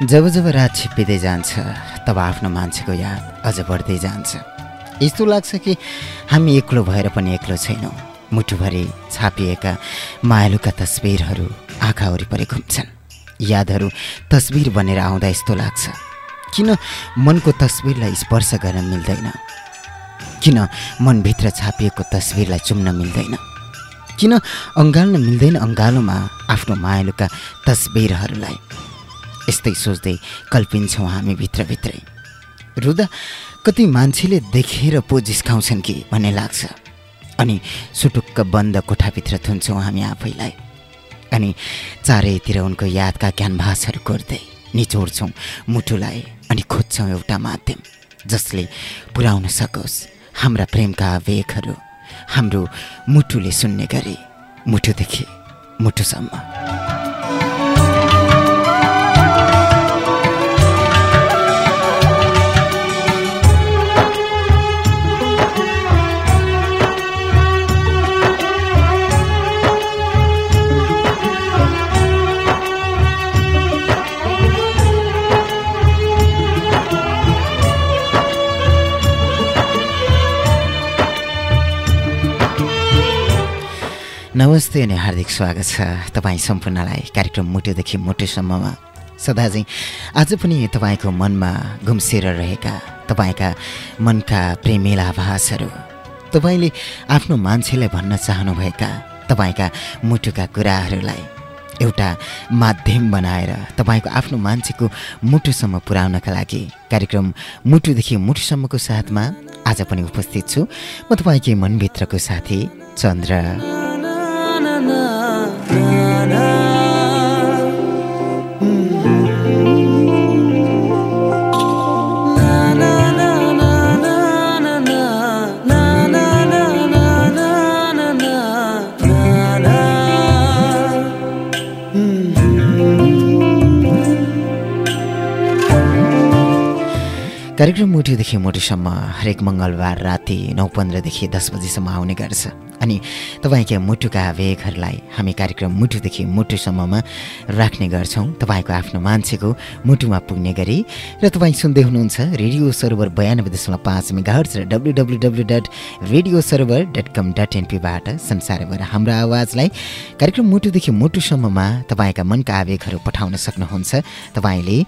जब जब रात छिप्पिँदै जान्छ तब आफ्नो मान्छेको याद अझ बढ्दै जान्छ। यस्तो लाग्छ कि हामी एक्लो भएर पनि एक्लो छैनौँ। मुटुभरि छापिएका मायालुका तस्बिरहरू आँखा वरिपरि घुम्छन्। यादहरू तस्बिर बनेर आउँदा यस्तो लाग्छ किन मनको तस्बिरलाई स्पर्श गर्न मिल्दैन? किन मनभित्र छापिएको तस्बिरलाई चुम्न मिल्दैन? किन अँगाल्न मिल्दैन अँगालोमा आफ्नो मायालुका तस्बिरहरूलाई यस्तै सोच्दै कल्पिन्छौँ हामी भित्रभित्रै रुदा कति मान्छेले देखेर पो जिस्काउँछन् कि भन्ने लाग्छ। अनि सुटुक्क बन्द कोठाभित्र थुन्छौँ हामी आफैलाई। अनि चारैतिर उनको यादका क्यानभासहरू कोर्दै निचोड्छौँ मुटुलाई अनि खोज्छौँ एउटा माध्यम जसले पुर्याउन सकोस्। हाम्रा प्रेमका आवेगहरू हाम्रो मुटुले सुन्ने गरे मुटुदेखि मुटुसम्म। नमस्ते अनि हार्दिक स्वागत छ तपाईँ सम्पूर्णलाई कार्यक्रम मुटुदेखि मुटुसम्ममा। सदा चाहिँ आज पनि तपाईँको मनमा घुम्सेर रहेका तपाईँका मनका प्रेमिला आभासहरू तपाईँले आफ्नो मान्छेलाई भन्न चाहनुभएका तपाईँका मुटुका कुराहरूलाई एउटा माध्यम बनाएर तपाईँको आफ्नो मान्छेको मुटुसम्म पुर्याउनका लागि कार्यक्रम मुटुदेखि मुटुसम्मको साथमा आज पनि उपस्थित छु। म तपाईँकै मनभित्रको साथी चन्द्र। कार्यक्रम मुटुदेखि मुटुसम्म हरेक मङ्गलबार राति नौ पन्ध्रदेखि दस बजीसम्म आउने गर्छ। अनि तपाईँका मुटुका आवेगहरूलाई हामी कार्यक्रम मुटुदेखि मुटुसम्ममा राख्ने गर्छौँ। तपाईँको आफ्नो मान्छेको मुटुमा पुग्ने गरी। र तपाईँ सुन्दै हुनुहुन्छ रेडियो सर्भर बयानब्बे दशमलव पाँच मेगाहर्च र W W W dot radio server dot com dot एनपीबाट संसारभर हाम्रो आवाजलाई कार्यक्रम मुटुदेखि मुटुसम्ममा तपाईँका मनका आवेगहरू पठाउन सक्नुहुन्छ तपाईँले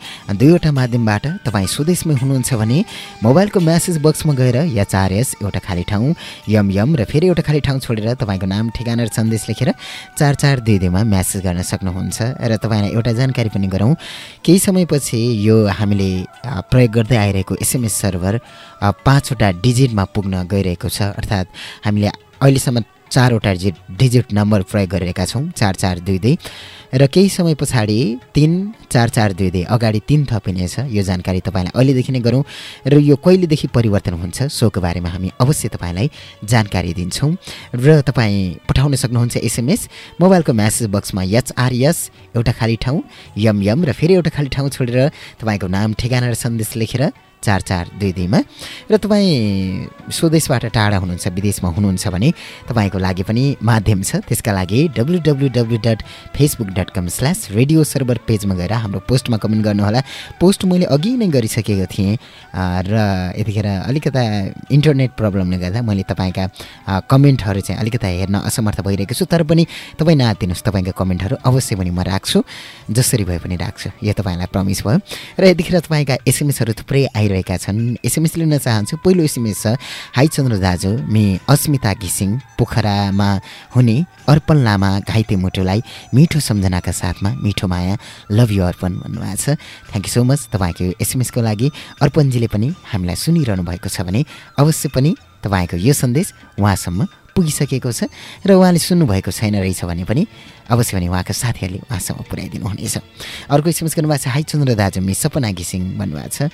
दुईवटा माध्यमबाट तपाईँ स्वदेशमै हुनुहुन्छ भने मोबाइलको म्यासेज बक्समा गएर या चार एउटा खाली ठाउँ यम यम र फेरि एउटा खाली ठाउँ छोडेर तपाईँको नाम ठेगाना र सन्देश लेखेर चार चार दुई दुईमा म्यासेज गर्न सक्नुहुन्छ। र तपाईँलाई एउटा जानकारी पनि गरौँ केही समयपछि यो हामीले प्रयोग गर्दै आइरहेको एसएमएस सर्भर पाँचवटा डिजिटमा पुग्न गइरहेको छ। अर्थात् हामीले अहिलेसम्म चारवटा डिजिट नम्बर प्रयोग गरिरहेका छौँ चार चार दुई दुई। र केही समय पछाडि तिन चार चार दुई दुई अगाडि तिन थपिनेछ यो जानकारी तपाईँलाई अहिलेदेखि नै गरौँ र यो कहिलेदेखि परिवर्तन हुन्छ सोको बारेमा हामी अवश्य तपाईँलाई जानकारी दिन्छौँ र तपाईँ पठाउन सक्नुहुन्छ एसएमएस मोबाइलको म्यासेज बक्समा एचआरएस एउटा खाली ठाउँ यम यम र फेरि एउटा खाली ठाउँ छोडेर तपाईँको नाम ठेगाना र सन्देश लेखेर चार चार दुई दुईमा र तपाईँ स्वदेशबाट टाढा हुनुहुन्छ विदेशमा हुनुहुन्छ भने तपाईँको लागि पनि माध्यम छ। त्यसका लागि W W W dot Facebook dot com slash radio server पेजमा गएर हाम्रो पोस्टमा कमेन्ट गर्नुहोला। पोस्ट मैले अघि नै गरिसकेको थिएँ र यतिखेर अलिकता इन्टरनेट प्रब्लमले गर्दा मैले तपाईँका कमेन्टहरू चाहिँ अलिकता हेर्न असमर्थ भइरहेको छु। तर पनि तपाईँ नआतिनुहोस् तपाईँका कमेन्टहरू अवश्य पनि म राख्छु। जसरी भए पनि राख्छु। यो तपाईँलाई प्रमिस भयो। र यतिखेर तपाईँका एसएमएसहरू थुप्रै आइरहेको आइरहेका छन्। एसएमएस लिन चाहन्छु पहिलो एसएमएस छ हाई चन्द्र दाजु मे अस्मिता घिसिङ पोखरामा हुने अर्पण लामा घाइते मुटुलाई मिठो सम्झनाका साथमा मिठो माया लभ यु अर्पण भन्नुभएको छ। थ्याङ्क यू सो मच तपाईँको एसएमएसको लागि। अर्पणजीले पनि हामीलाई सुनिरहनु भएको छ भने अवश्य पनि तपाईँको यो सन्देश उहाँसम्म पुगिसकेको छ र उहाँले सुन्नुभएको छैन रहेछ भने पनि अवश्य पनि उहाँका साथीहरूले उहाँसम्म पुर्याइदिनु हुनेछ अर्को एसएमएस गर्नुभएको छ हाई चन्द्र दाजु मि सपना घिसिङ भन्नुभएको छ।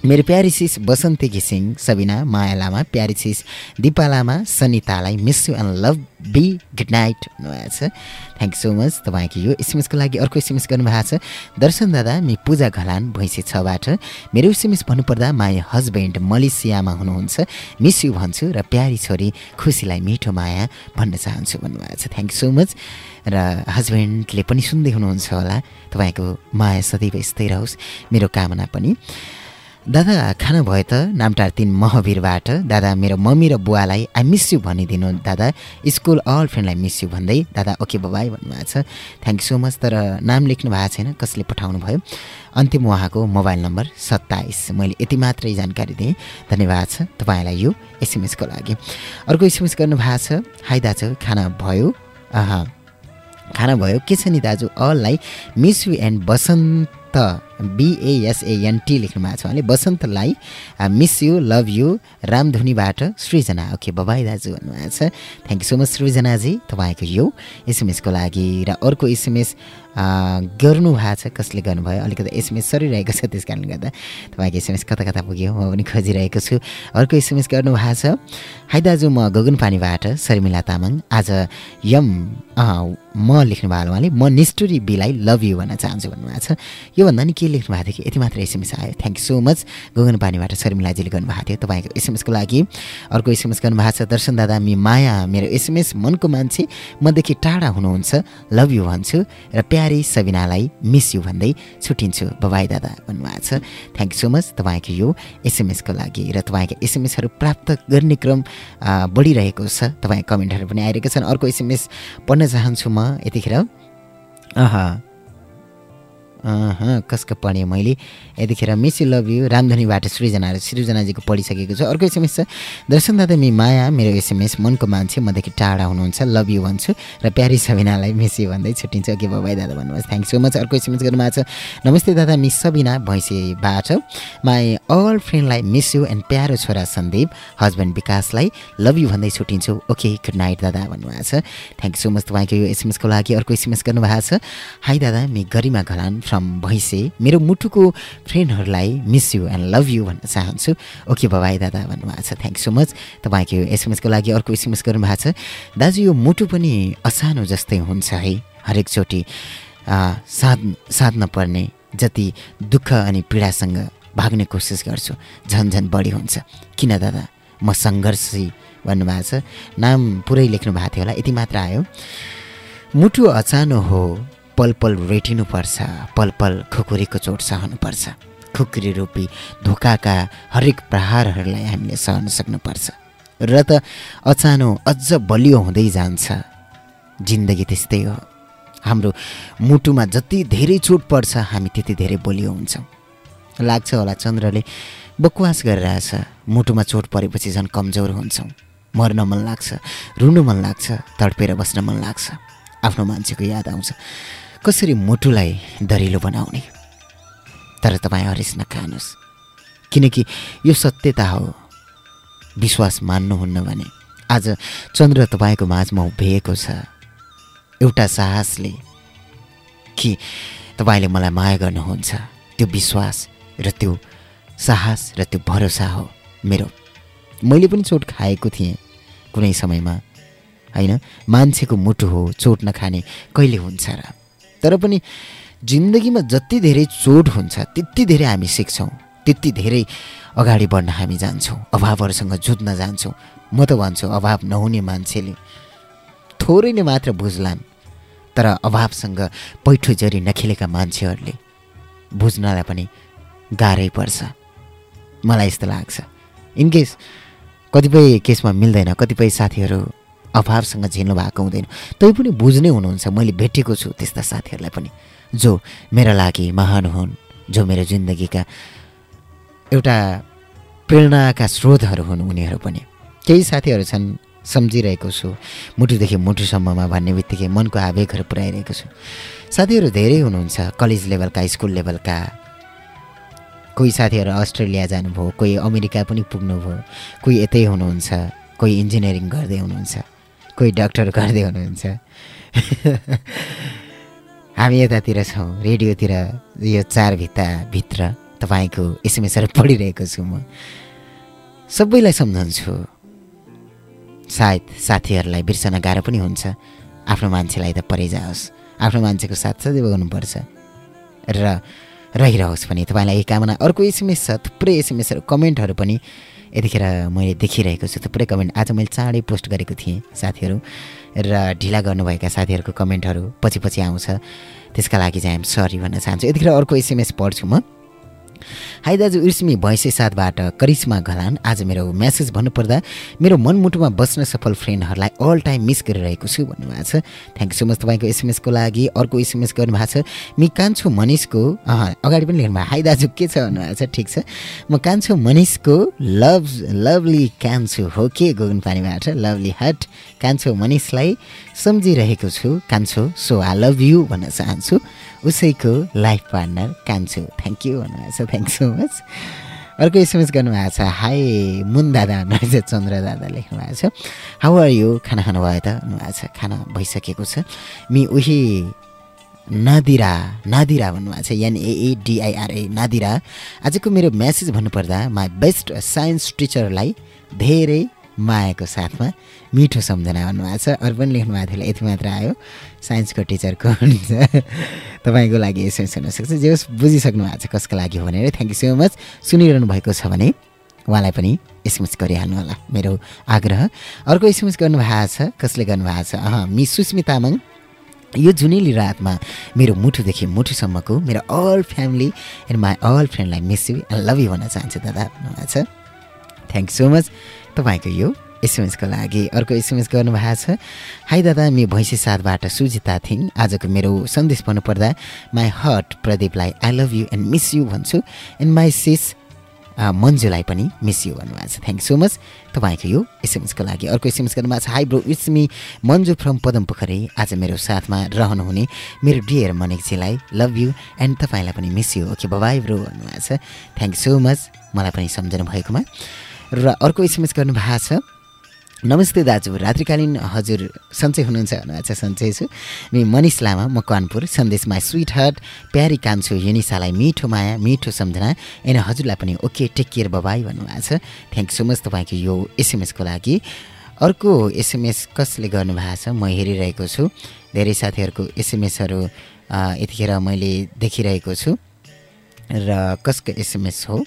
मेरो प्यारी सिस बसन्ती घिसिङ सबिना माया लामा प्यारी sis Dipa Lama सनितालाई miss you and love be good night भन्नुभएको छ। थ्याङ्क यू सो मच तपाईँको यो एसएमएसको लागि अर्को एसएमएस गर्नुभएको छ। दर्शन दादा मि पूजा घलान भैँसी छबाट। मेरो एसएमएस भन्नुपर्दा माई हस्बेन्ड मलेसियामा हुनुहुन्छ। मिस यु भन्छु र प्यारी छोरी खुसीलाई मिठो माया भन्न चाहन्छु भन्नुभएको छ। थ्याङ्क यू सो मच र हस्बेन्डले पनि सुन्दै हुनुहुन्छ होला। तपाईँको माया सदैव यस्तै रहोस्। मेरो कामना पनि। दादा खाना भयो त? नामटार तिन महावीरबाट। दादा मेरो मम्मी र बुवालाई आई मिस यु भनिदिनु। दादा स्कुल अल फ्रेन्डलाई मिस यु भन्दै। दादा ओके बबाई भन्नुभएको छ। थ्याङ्क यू सो मच तर नाम लेख्नु भएको छैन। कसले पठाउनु भयो? अन्तिम उहाँको मोबाइल नम्बर सत्ताइस। मैले यति मात्रै जानकारी दिएँ। धन्यवाद छ तपाईँलाई यो एसएमएसको लागि। अर्को एसएमएस गर्नुभएको छ। हाई दाजु खाना भयो? खाना भयो। के छ नि दाजु अललाई miss you and Basant B A S A N T लेख्नु भएको छ उहाँले बसन्तलाई मिस यु लभ यु रामधुनीबाट सृजना। ओके बबाई दाजु भन्नुभएको छ। थ्याङ्क यू सो मच सृजनाजी तपाईँको यो एसएमएसको लागि र अर्को एसएमएस गर्नु भएको छ कसले गर्नुभयो? अलिकति एसएमएस सरिरहेको छ त्यस कारणले गर्दा तपाईँको एसएमएस कता कता पुग्यो म पनि खोजिरहेको छु। अर्को एसएमएस गर्नु भएको छ हाई दाजु म गगन पानीबाट शर्मिला तामाङ। आज यम म लेख्नु भएको उहाँले। म निष्ठुरी बीलाई लभ यु भन्न चाहन्छु भन्नुभएको छ। योभन्दा नि के लेख्नु भएको थियो कि? यति मात्र एसएमएस आयो। Thank you so much Gagan पानीबाट शर्मिलाजीले गर्नुभएको थियो। तपाईँको एसएमएसको लागि अर्को एसएमएस गर्नुभएको छ दर्शन दादा मि माया मेरो एसएमएस मनको मान्छे। मदेखि टाढा हुनुहुन्छ। लभ यु भन्छु। र प्यारी सबिनालाई मिस यु भन्दै छुट्टिन्छु। बबाई दादा। भन्नुभएको छ। थ्याङ्क यू सो मच तपाईँको यो एसएमएसको लागि र तपाईँको एसएमएसहरू प्राप्त गर्ने क्रम बढिरहेको छ। तपाईँ कमेन्टहरू पनि आइरहेको छन्। अर्को एसएमएस पढ्न चाहन्छु म यतिखेर। अह। कसको पढेँ मैले? यतिखेर मिस यु लभ यु रामधनीबाट सृजना सृजनाजीको पढिसकेको छु। अर्को एसएमएस छ। दर्शन दादा मि माया मेरो एसएमएस मनको मान्छे मदेखि टाढा हुनुहुन्छ लभ यु भन्छु र प्यारी सबिनालाई मिस यु भन्दै छुट्टिन्छ। के बाबाई दादा भन्नुहोस्। थ्याङ्क सो मच अर्को एसएमएस गर्नुभएको छ। नमस्ते दादा मिस सबिना भैँसीबाट। माई अल फ्रेन्डलाई मिस यु एन्ड प्यारो छोरा सन्दीप हस्बेन्ड विकासलाई लभ यु भन्दै छुट्टिन्छु। ओके गुड नाइट दादा भन्नुभएको छ। थ्याङ्क सो मच तपाईँको यो एसएमएसको लागि अर्को एसएमएस गर्नुभएको छ। हाई दादा मि गरिमा घलान फ्रम भैँसे मेरो मुटुको फ्रेन्डहरूलाई miss you and love you भन्न चाहन्छु। ओके बबाई दादा भन्नुभएको छ। थ्याङ्क सो मच तपाईँको एसएमएसको लागि अर्को एसएमएस गर्नुभएको छ। दाजु यो मुटु पनि असानो जस्तै हुन्छ है। हरेकचोटि साध साध्न पर्ने जति दुःख अनि पीडासँग भाग्ने कोसिस गर्छु। झन् झन् बढी हुन्छ। किन दादा? म सङ्घर्षी भन्नुभएको छ। नाम पुरै लेख्नु भएको थियो होला। यति मात्र आयो। मुटु अचानो हो। पल पल रेटिनुपर्छ पल पल खुकुरीको चोट सहनुपर्छ। खुकुरी रूपी धोकाका हरेक प्रहारहरूलाई हामीले सहन सक्नुपर्छ। र त अचानो अझ बलियो हुँदै जान्छ। जिन्दगी त्यस्तै हो। हाम्रो मुटुमा जति धेरै चोट पर्छ हामी त्यति धेरै बलियो हुन्छौँ। लाग्छ होला चन्द्रले बकवास गरिरहेछ। मुटुमा चोट परेपछि झन् कमजोर हुन्छौँ। मर्न मन लाग्छ रुनु मन लाग्छ तडपेर बस्न मन लाग्छ। आफ्नो मान्छेको याद आउँछ। कसरी मुटुलाई दरिलो बनाउने? तर तपाईँ हरिस नखानुहोस्। किनकि यो सत्यता हो। विश्वास मान्नुहुन्न भने आज चन्द्र तपाईँको माझमा उभिएको छ। एउटा साहसले कि तपाईँले मलाई माया गर्नुहुन्छ त्यो विश्वास र त्यो साहस र त्यो भरोसा हो मेरो। मैले पनि चोट खाएको थिएँ कुनै समयमा। होइन मान्छेको मुटु हो चोट नखाने कहिले हुन्छ र? तर पनि जिन्दगीमा जति धेरै चोट हुन्छ त्यति धेरै हामी सिक्छौँ। त्यति धेरै अगाडि बढ्न हामी जान्छौँ अभावहरूसँग जुझ्न जान्छौँ। म त भन्छु अभाव नहुने मान्छेले थोरैले मात्र बुझ्लान् तर अभावसँग पैठो जरी नखेलेका मान्छेहरूले बुझ्नलाई पनि गाह्रै पर्छ। मलाई यस्तो लाग्छ। इनकेस कतिपय केसमा मिल्दैन कतिपय साथीहरू अभावसँग झेल्नु भएको हुँदैन। तै पनि बुझ्नै हुनुहुन्छ मैले भेटेको छु त्यस्ता साथीहरूलाई पनि। जो मेरा लागि महान हुन् जो मेरो जिन्दगीका एउटा प्रेरणाका स्रोतहरू हुन् उनीहरू पनि। केही साथीहरू छन् सम्झिरहेको छु। मुटुदेखि मुटुसम्ममा भन्ने बित्तिकै मनको आवेगहरू पुऱ्याइरहेको छु। साथीहरू धेरै हुनुहुन्छ कलेज लेभलका स्कुल लेभलका। कोही साथीहरू अस्ट्रेलिया जानुभयो कोही अमेरिका पनि पुग्नुभयो कोही यतै हुनुहुन्छ कोही इन्जिनियरिङ गर्दै हुनुहुन्छ। कोही डक्टर गर्दै हुनुहुन्छ। हामी यतातिर छौँ रेडियोतिर यो चार भित्ताभित्र तपाईँको एसएमएसहरू पढिरहेको छु म। सबैलाई सम्झन्छु। सायद साथीहरूलाई बिर्सन गाह्रो पनि हुन्छ। आफ्नो मान्छेलाई त परै जाओस्। आफ्नो मान्छेको साथ सदैव गर्नुपर्छ। र रहिरहोस् भने तपाईँलाई यही कामना। अर्को एसएमएस छ थुप्रै एसएमएसहरू कमेन्टहरू पनि यतिखेर मैले देखिरहेको छु थुप्रै कमेन्ट आज मैले चाँडै पोस्ट गरेको थिएँ साथीहरू र ढिला गर्नुभएका साथीहरूको कमेन्टहरू पछि पछि आउँछ। त्यसका लागि चाहिँ हामी सरी भन्न चाहन्छु। यतिखेर अर्को एसएमएस पढ्छु म। हाई दाजु इर्समी भैँसे साथबाट करिश्मा घलान आज मेरो म्यासेज भन्नुपर्दा मेरो मनमुटुमा बस्न सफल फ्रेन्डहरूलाई अल टाइम मिस गरिरहेको छु भन्नुभएको छ। थ्याङ्क यू सो मच तपाईँको एसएमएसको लागि अर्को एसएमएस गर्नुभएको छ। मि कान्छु मनिषको अगाडि पनि लेख्नुभयो हाई दाजु के छ भन्नुभएको छ? ठिक छ। म कान्छु मनिषको लभ लभली कान्छु हो के गोगन पानीबाट लभली हट कान्छु मनिषलाई सम्झिरहेको छु। कान्छु सो आई लभ यु भन्न चाहन्छु। उसैको लाइफ पार्टनर कान्छु। थ्याङ्क यू भन्नुभएको छ। थ्याङ्क सो मच अर्को एसएमएस गर्नुभएको छ हाई मुन दादा भन्नुभएको छ चन्द्र दादा लेख्नु भएको छ। हाउ आर यु खाना खानुभयो त? भन्नुभएको छ। खाना भइसकेको छ। मि उही नादिरा नादिरा भन्नुभएको छ। एनएएडिआइआरए नादिरा। आजको मेरो म्यासेज भन्नुपर्दा माई बेस्ट साइन्स टिचरलाई धेरै मायाको साथमा मिठो सम्झना भन्नुभएको छ। अरू पनि लेख्नु भएको थियो यति मात्र आयो। साइन्सको टिचरको हुन्छ। तपाईँको लागि एसएमएस हुनसक्छ जे होस् बुझिसक्नु भएको छ कसको लागि भनेर। थ्याङ्क यू सो मच सुनिरहनु भएको छ भने उहाँलाई पनि एसएमएस गरिहाल्नु होला मेरो आग्रह। अर्को एसएमएस गर्नुभएको छ कसले गर्नुभएको छ? अँ मिस सुस्मी तामाङ यो जुनेली रातमा मेरो मुठुदेखि मुठुसम्मको मेरो all family and my all फ्रेन्डलाई miss you I love you भन्न चाहन्छु दादा भन्नुभएको छ। थ्याङ्क यू सो मच तपाईँको यो एसएमएसको लागि। अर्को एसएमएस गर्नुभएको छ हाई दादा मि भैँसी साथबाट सुजिता थिङ आजको मेरो सन्देश भन्नुपर्दा my heart प्रदीपलाई I love you and miss you भन्छु एन्ड माई सिस मन्जुलाई पनि मिस यु भन्नुभएको छ। थ्याङ्क सो मच तपाईँको यो एसएमएसको लागि। अर्को एसएमएस गर्नुभएको छ hi bro it's me Manju from Padam Pokhari आज मेरो साथमा रहनुहुने मेरो डियर मनिकजीलाई लभ यु एन्ड तपाईँलाई पनि miss you okay bye bye bro भन्नुभएको छ। थ्याङ्क सो मच मलाई पनि सम्झनु भएकोमा र अर्को एसएमएस गर्नुभएको छ नमस्ते दाजु रात्रिकालीन हजुर सन्चै हुनुहुन्छ भन्नुभएको छ सन्चै छु। मि मनिष लामा म कानपुर सन्देशमा स्विट हार्ट प्यारी कान्छु युनिसालाई मिठो माया मिठो सम्झना एन हजुरलाई पनि ओके टेक केयर बबाई भन्नुभएको छ। थ्याङ्क सो मच तपाईँको यो एसएमएसको लागि। अर्को एसएमएस कसले गर्नुभएको छ म हेरिरहेको छु। धेरै साथीहरूको एसएमएसहरू यतिखेर मैले देखिरहेको छु। र कसको एसएमएस हो।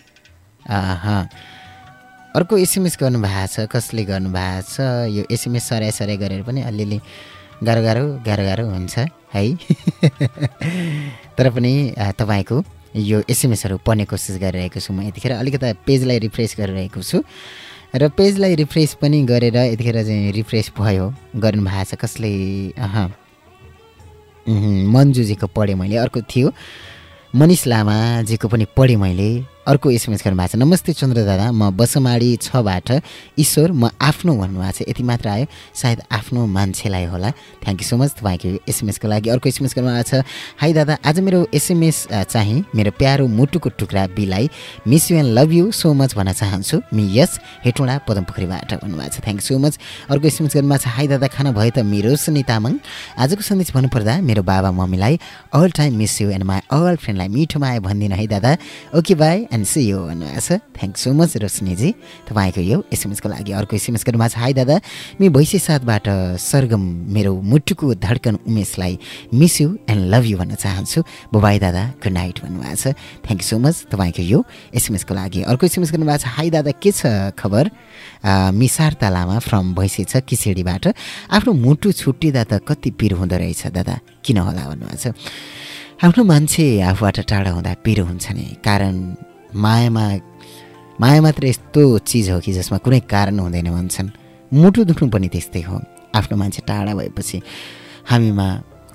अर्को एसएमएस गर्नुभएको छ कसले गर्नुभएको छ यो एसएमएस सराइ सराइ गरेर पनि अलिअलि गाह्रो गाह्रो गाह्रो गाह्रो हुन्छ है। तर पनि तपाईँको यो एसएमएसहरू पढ्ने कोसिस गरिरहेको छु म यतिखेर। अलिकति पेजलाई रिफ्रेस गरिरहेको छु। र पेजलाई रिफ्रेस पनि गरेर यतिखेर चाहिँ रिफ्रेस भयो। गर्नुभएको छ कसले अह मन्जुजीको पढेँ मैले। अर्को थियो मनिष लामाजीको पनि पढेँ मैले। अर्को एसएमएस गर्नुभएको छ। नमस्ते चन्द्र दादा म बसमाडी छबाट ईश्वर म आफ्नो भन्नुभएको छ। यति मात्र आयो सायद आफ्नो मान्छेलाई होला। थ्याङ्क यू सो मच तपाईँको एसएमएसको लागि अर्को एसएमएस गर्नुभएको छ। हाई दादा आज मेरो एसएमएस चाहिँ मेरो प्यारो मुटुको टुक्रा बिलाई miss you and love you so much भन्न चाहन्छु। मि यस हेटौँडा पदमपोखरीबाट भन्नुभएको छ। थ्याङ्क यू सो मच अर्को एसएमएस गर्नुभएको छ। हाई दादा खाना भयो त मेरो सुनि तामाङ। आजको सन्देश भन्नुपर्दा मेरो बाबा मम्मीलाई all time miss you and my all फ्रेन्डलाई मिठो माया भनिदिनु है दादा। Okay bye and see you भन्नुभएको छ थ्याङ्क सो मच रोशनीजी। तपाईँको यो एसएमएसको लागि अर्को एसएमएस गर्नुभएको छ। हाई दादा। मि भैँसे साथबाट सरगम मेरो मुटुको धड्कन उमेशलाई miss you and love you भन्न चाहन्छु। बुबाई दादा। गुड नाइट भन्नुभएको छ। थ्याङ्क सो मच तपाईँको यो एसएमएसको लागि अर्को एसएमएस गर्नुभएको छ। हाई दादा। के छ खबर? मिसार तालामा फ्रम भैँसे छ किसेडीबाट। आफ्नो मुटु छुट्टिँदा त कति पिर हुँदो रहेछ दादा। किन होला भन्नुभएको छ। आफ्नो मान्छे आफूबाट टाढा हुँदा पिरो हुन्छ नि। कारण मायामा माया मात्र यस्तो चिज हो कि जसमा कुनै कारण हुँदैन भन्छन्। मुटु दुख्नु पनि त्यस्तै हो। आफ्नो मान्छे टाढा भएपछि हामीमा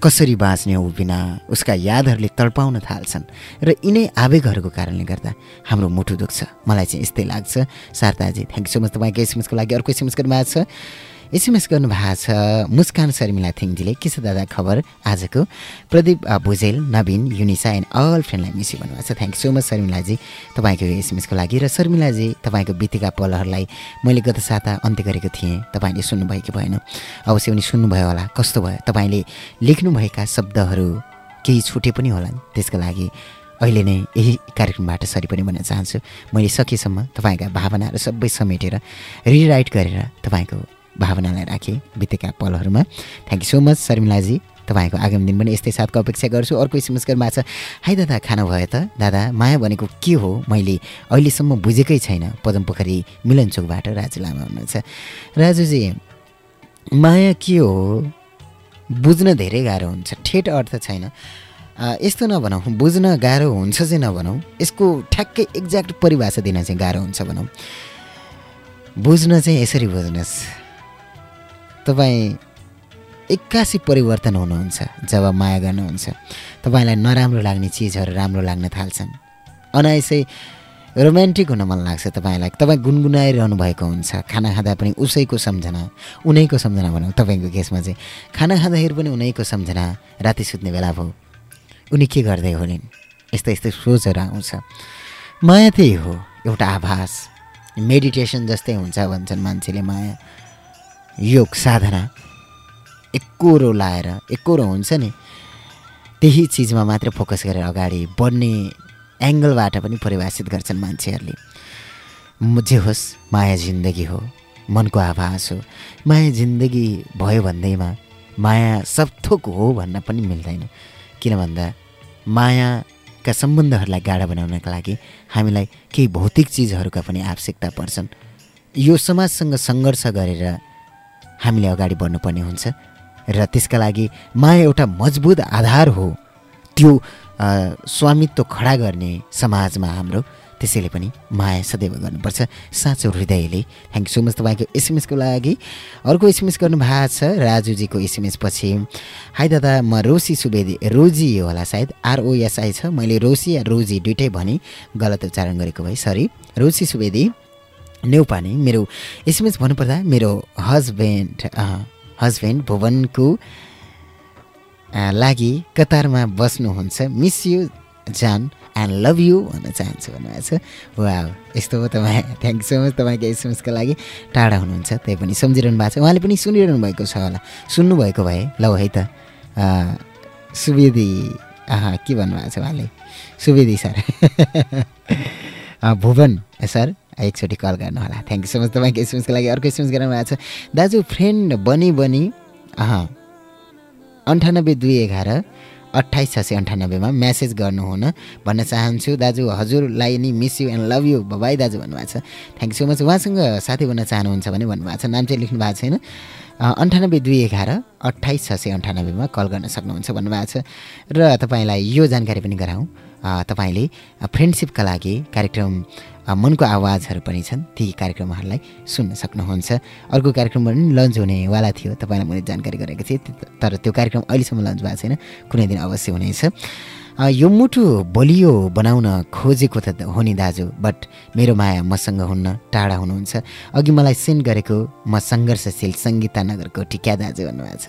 कसरी बाँच्ने हो बिना उसका यादहरूले तडपाउन थाल्छन् र यिनै आवेगहरूको कारणले गर्दा हाम्रो मुटु दुख्छ। मलाई चाहिँ यस्तै लाग्छ। शारदाजी थ्याङ्क यू सो मच तपाईँको एसएमएसको लागि अर्को एसएमएस छ? एसएमएस गर्नुभएको छ। मुस्कान शर्मिला थिङजीले के छ दादा खबर? आजको प्रदीप भुजेल नवीन युनिसा एन्ड अल फ्रेन्डलाई मिसी भन्नुभएको छ। थ्याङ्क सो मच शर्मिलाजी। तपाईँको एसएमएसको लागि र शर्मिलाजी तपाईँको बितेका पलहरूलाई मैले गत साता अन्त्य गरेको थिएँ। तपाईँले सुन्नुभयो कि भएन। अवश्य पनि सुन्नुभयो होला। कस्तो भयो? तपाईँले लेख्नुभएका शब्दहरू केही छुटे पनि होला त्यसको लागि अहिले नै यही कार्यक्रमबाट सरी पनि भन्न चाहन्छु। मैले सकेसम्म तपाईँका भावनाहरू सबै समेटेर रिराइट गरेर तपाईँको भावनालाई राखेँ बितेका पलहरूमा। थ्याङ्क यू सो मच शर्मिलाजी। तपाईँको आगामी दिन पनि यस्तै साथको अपेक्षा गर्छु। अर्को एसएमएस गर्नुभएको छ हाई दादा खानु भयो त? दादा माया भनेको के हो? मैले अहिलेसम्म बुझेकै छैन। पदमपोखरी मिलनचोकबाट राजु लामा हुनुहुन्छ। राजुजी माया के हो? बुझ्न धेरै गाह्रो हुन्छ। ठेट अर्थ छैन। यस्तो नभनौँ। बुझ्न गाह्रो हुन्छ चाहिँ नभनौँ। यसको ठ्याक्कै एक्ज्याक्ट परिभाषा दिन चाहिँ गाह्रो हुन्छ भनौँ। बुझ्न चाहिँ यसरी बुझ्नुहोस् तपाईँ एक्कासी परिवर्तन हुनुहुन्छ जब माया गर्नुहुन्छ। तपाईँलाई नराम्रो लाग्ने चिजहरू राम्रो लाग्न थाल्छन्। अनायसै रोमान्टिक हुन मन लाग्छ तपाईँलाई। तपाईँ गुनगुनाइरहनु भएको हुन्छ। खाना खाँदा पनि उसैको सम्झना उनैको सम्झना भनौँ। तपाईँको केसमा चाहिँ खाना खाँदाखेरि पनि उनैको सम्झना राति सुत्ने बेला भयो उनी के गर्दै होलिन् यस्तो यस्तो सोचहरू आउँछ। माया त्यही हो। एउटा आभास। मेडिटेसन जस्तै हुन्छ भन्छन् मान्छेले माया। योग साधना एकरो लाएर एकरो हुन्छ नि त्यही चिजमा मात्र फोकस गरेर अगाडि बढ्ने एङ्गलबाट पनि परिभाषित गर्छन् मान्छेहरूले। जे होस् माया जिन्दगी हो मनको आभास हो। माया जिन्दगी भयो भन्दैमा माया सब थोक हो भन्न पनि मिल्दैन। किन भन्दा मायाका सम्बन्धहरूलाई गाढा बनाउनका लागि हामीलाई केही भौतिक चिजहरूका पनि आवश्यकता पर्छन्। यो समाजसँग सङ्घर्ष गरेर हामीले अगाडि बढ्नुपर्ने हुन्छ। र त्यसका लागि माया एउटा मजबुत आधार हो। त्यो स्वामित्व खडा गर्ने समाजमा हाम्रो त्यसैले पनि माया सदैव गर्नुपर्छ। साँचो हृदयले। थ्याङ्क यू सो मच तपाईँको एसएमएसको लागि। अर्को एसएमएस गर्नुभएको छ राजुजीको एसएमएस पछि। हाई दादा म रोसी सुवेदी रोजी होला सायद। आरओएसआई छ। मैले रोसी या रोजी दुइटै भने गलत उच्चारण गरेको भए सरी रोसी सुवेदी। नेउपाने मेरो एसएमएस भन्नुपर्दा मेरो हस्बेन्ड हस्बेन्ड भुवनको लागि कतारमा बस्नुहुन्छ। मिस यु जान एन्ड लभ यु भन्न चाहन्छु भन्नुभएको छ। वा यस्तो हो तपाईँ। थ्याङ्क सो मच तपाईँको एसएमएसको लागि। टाढा हुनुहुन्छ त्यही पनि सम्झिरहनु भएको छ। उहाँले पनि सुनिरहनु भएको छ होला। सुन्नुभएको भए ल है त। सुवेदी के भन्नुभएको छ उहाँले? सुवेदी सर। भुवन सर। एकचोटि कल गर्नु होला। थ्याङ्क यू सो मच तपाईँको एसएमएसको लागि अर्को एसएमएस गर्नु भएको छ। दाजु फ्रेन्ड बनी बनी अँ अन्ठानब्बे दुई एघार अट्ठाइस छ सय अन्ठानब्बेमा म्यासेज गर्नुहुन भन्न चाहन्छु। दाजु हजुरलाई नि miss you and love you भाइ दाजु भन्नुभएको छ। थ्याङ्क यू सो मच उहाँसँग साथी भन्न चाहनुहुन्छ भने भन्नुभएको छ। नाम चाहिँ लेख्नु भएको छैन। अन्ठानब्बे दुई एघार अट्ठाइस छ सय अन्ठानब्बेमा कल गर्न सक्नुहुन्छ भन्नुभएको छ। र तपाईँलाई यो जानकारी पनि गराउँ। तपाईँले फ्रेन्डसिपका लागि कार्यक्रम मनको आवाजहरू पनि छन्। ती कार्यक्रमहरूलाई सुन्न सक्नुहुन्छ। अर्को कार्यक्रम पनि लन्च हुनेवाला थियो। तपाईँलाई मैले जानकारी गरेको थिएँ। तर त्यो कार्यक्रम अहिलेसम्म लन्च भएको छैन। कुनै दिन अवश्य हुनेछ। यो मुटु बलियो बनाउन खोजेको त हो नि दाजु बट मेरो माया मसँग हुन्न टाढा हुनुहुन्छ। अघि मलाई सेन्ड गरेको म सङ्घर्षशील सङ्गीता नगरको टिका दाजु भन्नुभएको छ।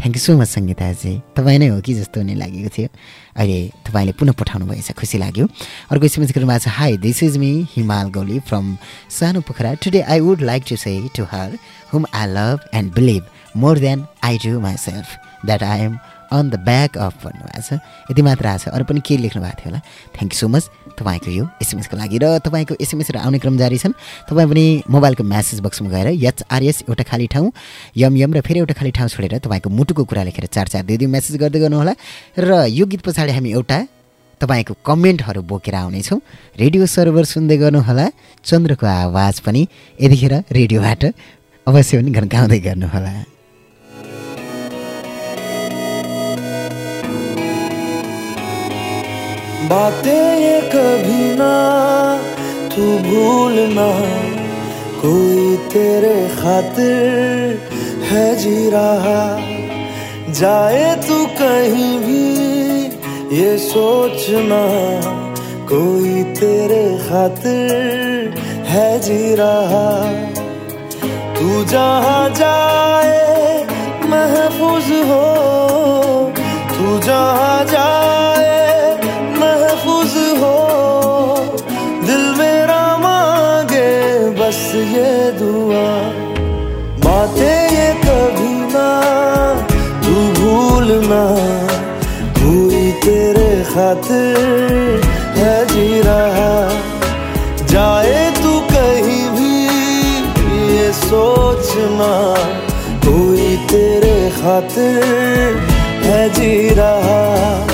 थ्याङ्क यू सो मच सङ्गीताजी तपाईँ नै हो कि जस्तो हुने लागेको थियो। अहिले तपाईँले पुनः पठाउनु भएछ खुसी लाग्यो। अर्को एसएमएस गर्नुभएको छ हाई दिस इज मी हिमाल गौली फ्रम सानो Pokhara. Today I would like to say to her whom I love and believe more than I do myself that I am on the back of भन्नुभएको छ। यति मात्र आएको छ। अरू पनि के लेख्नु भएको थियो होला? थ्याङ्क यू सो मच तपाईँको यो एसएमएसको लागि र तपाईँको एसएमएसहरू आउने क्रम जारी छन्। तपाईँ पनि मोबाइलको म्यासेज बक्समा गएर एचआरएस एउटा खाली ठाउँ यम यम र फेरि एउटा खाली ठाउँ छोडेर तपाईँको मुटुको कुरा लेखेर चार चार दुई दुई म्यासेज गर्दै गर्नुहोला र यो गीत पछाडि हामी एउटा तपाईँको कमेन्टहरू बोकेर आउनेछौँ। रेडियो सर्भर सुन्दै गर्नुहोला चन्द्रको आवाज पनि यतिखेर रेडियोबाट अवश्य पनि घन्काउँदै गर्नुहोला बातें ये कभी ना, तू भूलना। कोई तेरे खातिर है जी रहा। जाए तू कहीं भी, ये सोचना। कोई तेरे खातिर है जी रहा। तू जहाँ जाए, महफूज हो। तू जहाँ जाए ये दुआ, बातें ये कभी ना, तू भूलना कोई तेरे खातिर है जी रहा। जाए तू कहीं भी, ये सोचना कोई तेरे खातिर है जी रहा।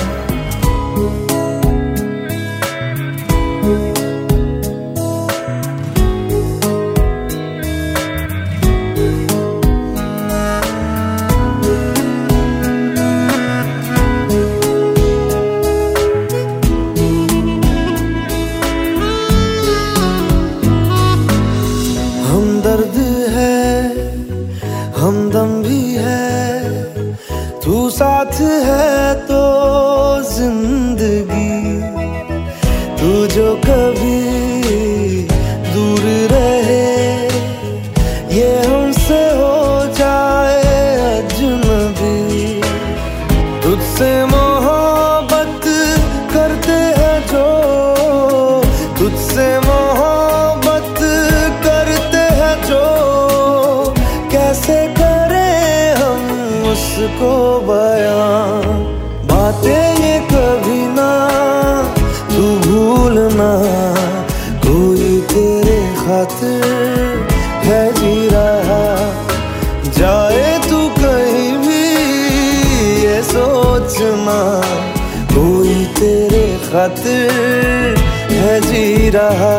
खातिर है जी रहा।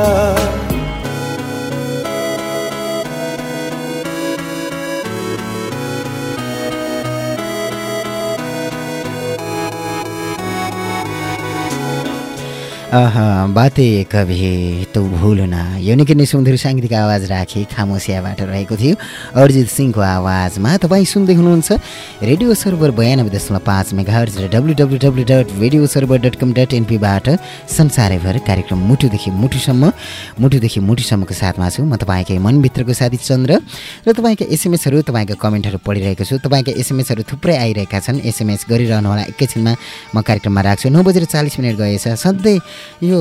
बाते कभी त भुल्न। यो निकै नै सुन्दर साङ्गीतिक आवाज राखे खामोसियाबाट रहेको थियो। अरिजित सिंहको आवाजमा तपाईँ सुन्दै हुनुहुन्छ रेडियो सर्भर बयानब्बे दशमलव पाँच मेगाहर्ज र W W W dot radio server dot com dot एनपीबाट संसारैभर कार्यक्रम मुटुदेखि मुटुसम्म मुटुदेखि मुटुसम्मको साथमा छु म तपाईँकै मनभित्रको साथी चन्द्र र तपाईँका एसएमएसहरू तपाईँका कमेन्टहरू पढिरहेको छु। तपाईँका एसएमएसहरू थुप्रै आइरहेका छन्। एसएमएस गरिरहनु होला एकैछिनमा म कार्यक्रममा राख्छु। नौ बजेर चालिस मिनट गएछ। सधैँ यो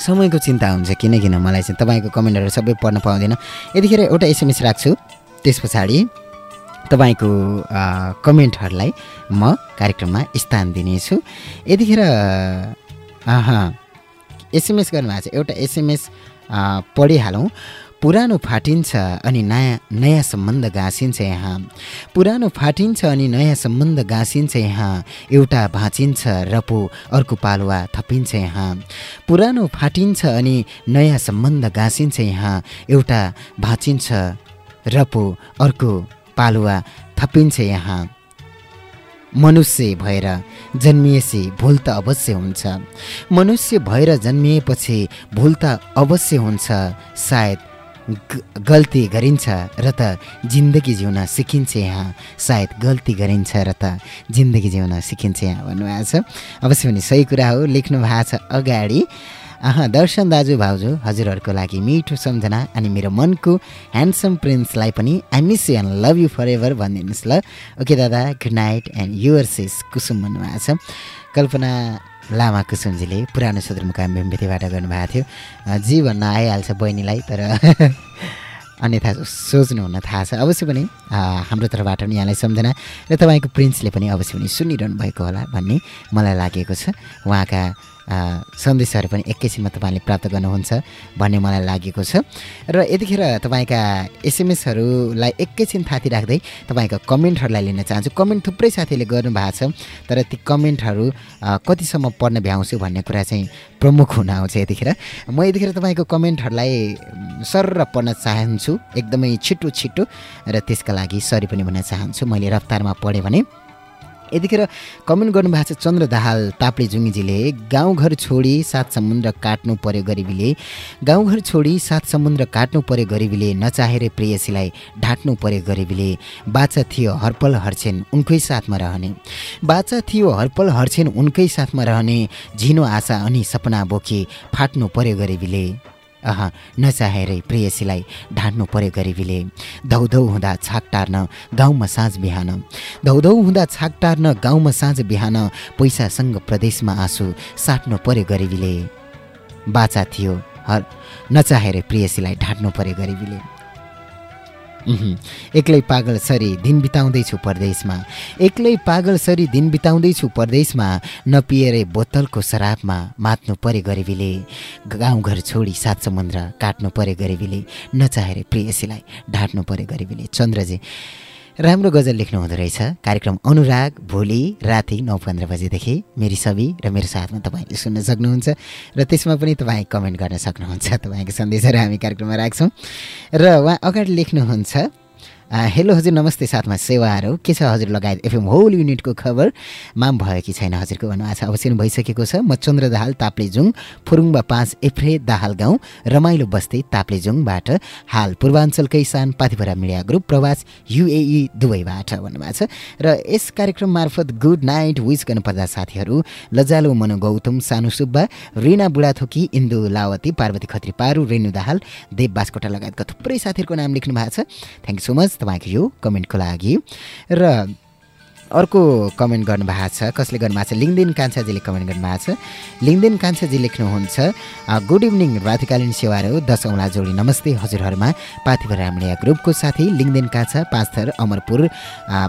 समयको चिन्ता हुन्छ किनकिन मलाई चाहिँ तपाईँको कमेन्टहरू सबै पढ्न पाउँदैन। यतिखेर एउटा एसएमएस राख्छु। त्यस पछाडि तपाईँको कमेन्टहरूलाई म कार्यक्रममा स्थान दिनेछु। यतिखेर एसएमएस गर्नुभएको छ। एउटा एसएमएस पढिहालौँ। पुरानो फाटिन्छ अनि नयाँ नयाँ सम्बन्ध गाँसिन्छ यहाँ। पुरानो फाटिन्छ अनि नयाँ सम्बन्ध गाँसिन्छ यहाँ। एउटा भाँचिन्छ र पो अर्को पालुवा थपिन्छ यहाँ। पुरानो फाटिन्छ अनि नयाँ सम्बन्ध गाँसिन्छ यहाँ। एउटा भाँचिन्छ र पो अर्को पालुवा थपिन्छ यहाँ। मनुष्य भएर जन्मिएपछि भुल त अवश्य हुन्छ। मनुष्य भएर जन्मिएपछि भुल त अवश्य हुन्छ। सायद गल्ती गरिन्छ र त जिन्दगी जिउन सिकिन्छ यहाँ। सायद गल्ती गरिन्छ र त जिन्दगी जिउन सिकिन्छ यहाँ भन्नुभएको छ। अवश्य पनि सही कुरा हो लेख्नु भएको छ अगाडि। अह दर्शन दाजु भाउजू हजुरहरूको लागि मिठो सम्झना अनि मेरो मनको ह्यान्डसम प्रिन्सलाई पनि I miss you and love you forever भनिदिनुहोस् ल। ओके दादा good night and your sis Kusum भन्नुभएको छ। कल्पना लामा कुसुमजीले पुरानो सदरमुकाम भीमबेतीबाट गर्नुभएको थियो। जी भन्न आइहाल्छ बहिनीलाई तर अन्यथा सोच्नुहुन थाहा छ। अवश्य पनि हाम्रो तर्फबाट पनि यहाँलाई सम्झना र तपाईँको प्रिन्सले पनि अवश्य पनि सुनिरहनु भएको होला भन्ने मलाई लागेको छ। उहाँका सन्देशहरू पनि एकैछिनमा तपाईँले प्राप्त गर्नुहुन्छ भन्ने मलाई लागेको छ। र यतिखेर तपाईँका एसएमएसहरूलाई एकैछिन थाती राख्दै तपाईँका कमेन्टहरूलाई लिन चाहन्छु। कमेन्ट थुप्रै साथीहरूले गर्नुभएको छ तर ती कमेन्टहरू कतिसम्म पढ्न भ्याउँछु भन्ने कुरा चाहिँ प्रमुख हुन आउँछ यतिखेर। म यतिखेर तपाईँको कमेन्टहरूलाई सरर पढ्न चाहन्छु एकदमै छिटो छिटो र त्यसका लागि सरी पनि भन्न चाहन्छु। मैले रफ्तारमा पढेँ भने यतिखेर कमेन्ट गर्नुभएको छ चन्द्र दाहाल ताप्ले जुङ्गीजीले गाउँघर छोडी सात समुद्र काट्नु पर्यो गरिबीले। गाउँघर छोडी सात समुद्र काट्नु पर्यो गरिबीले। नचाहेर प्रेयसीलाई ढाँट्नु पर्यो गरिबीले। बाचा थियो हर्पल हर्छेन उनकै साथमा रहने। बाचा थियो हर्पल हर्छेन उनकै साथमा रहने। झिनो आशा अनि सपना बोकी फाट्नु पर्यो गरिबीले। अह नचाहेरै प्रेयसीलाई ढाँट्नु पर्यो गरिबीले। धौधौ हुँदा छाक टार्न गाउँमा साँझ बिहान। धौधौ हुँदा छाक टार्न गाउँमा साँझ बिहान। पैसासँग प्रदेशमा आँसु साट्नु पर्यो गरिबीले। बाचा थियो हर नचाहेरै प्रेयसीलाई ढाँट्नु पर्यो गरिबीले। एक्लै पागल सरी दिन बिताउँदैछु परदेशमा। एक्लै पागल सरी दिन बिताउँदैछु परदेशमा नपिएरै बोतलको शराबमा मात्नु परे गरिबीले गाउँघर छोडी सात समुद्र काट्नु परे गरिबीले नचाहेर प्रेयसीलाई ढाँट्नु परे गरिबीले चन्द्रजी राम्रो गजल लेख्नु हुँदो रहेछ। कार्यक्रम अनुराग भोलि राति नौ पन्ध्र बजेदेखि मेरी सबै र मेरो साथमा तपाईँले सुन्न सक्नुहुन्छ र त्यसमा पनि तपाईँ कमेन्ट गर्न सक्नुहुन्छ। तपाईँको सन्देशहरू हामी कार्यक्रममा राख्छौँ। र उहाँ अगाडि लेख्नुहुन्छ हेलो हजुर नमस्ते साथमा सेवाहरू के छ हजुर लगायत एफएम होल युनिटको खबर? माम भयो कि छैन हजुरको भन्नुभएको छ अवश्य नै भइसकेको छ। म चन्द्र दाहाल ताप्लेजुङ फुरुङबा पाँच एफ्रे दाहाल गाउँ रमाइलो बस्ती ताप्लेजुङबाट। हाल पूर्वाञ्चलकै सान पाथिभरा मिडिया ग्रुप प्रवास युएई दुबईबाट भन्नुभएको छ। र यस कार्यक्रम मार्फत गुड नाइट विस गर्नुपर्दा साथीहरू लजालु मनु गौतम सानु सुब्बा रिना बुढाथोकी इन्दु लावती पार्वती खत्री पारू रेणु दाहाल देव बास्कोटा लगायतका थुप्रै साथीहरूको नाम लेख्नु भएको छ। थ्याङ्क यू सो मच तपाईँको यो कमेन्टको लागि। र अर्को कमेन्ट गर्नुभएको छ कसले गर्नुभएको छ? लिङ्गदेन कान्छाजीले कमेन्ट गर्नुभएको छ। लिङ्गदेन कान्छाजी लेख्नुहुन्छ गुड इभिनिङ रातिकालीन सेवाहरू दस औँला जोडी नमस्ते हजुरहरूमा पाथिभर रामलिया ग्रुपको साथी लिङ्गदेन कान्छा पाँचथर अमरपुर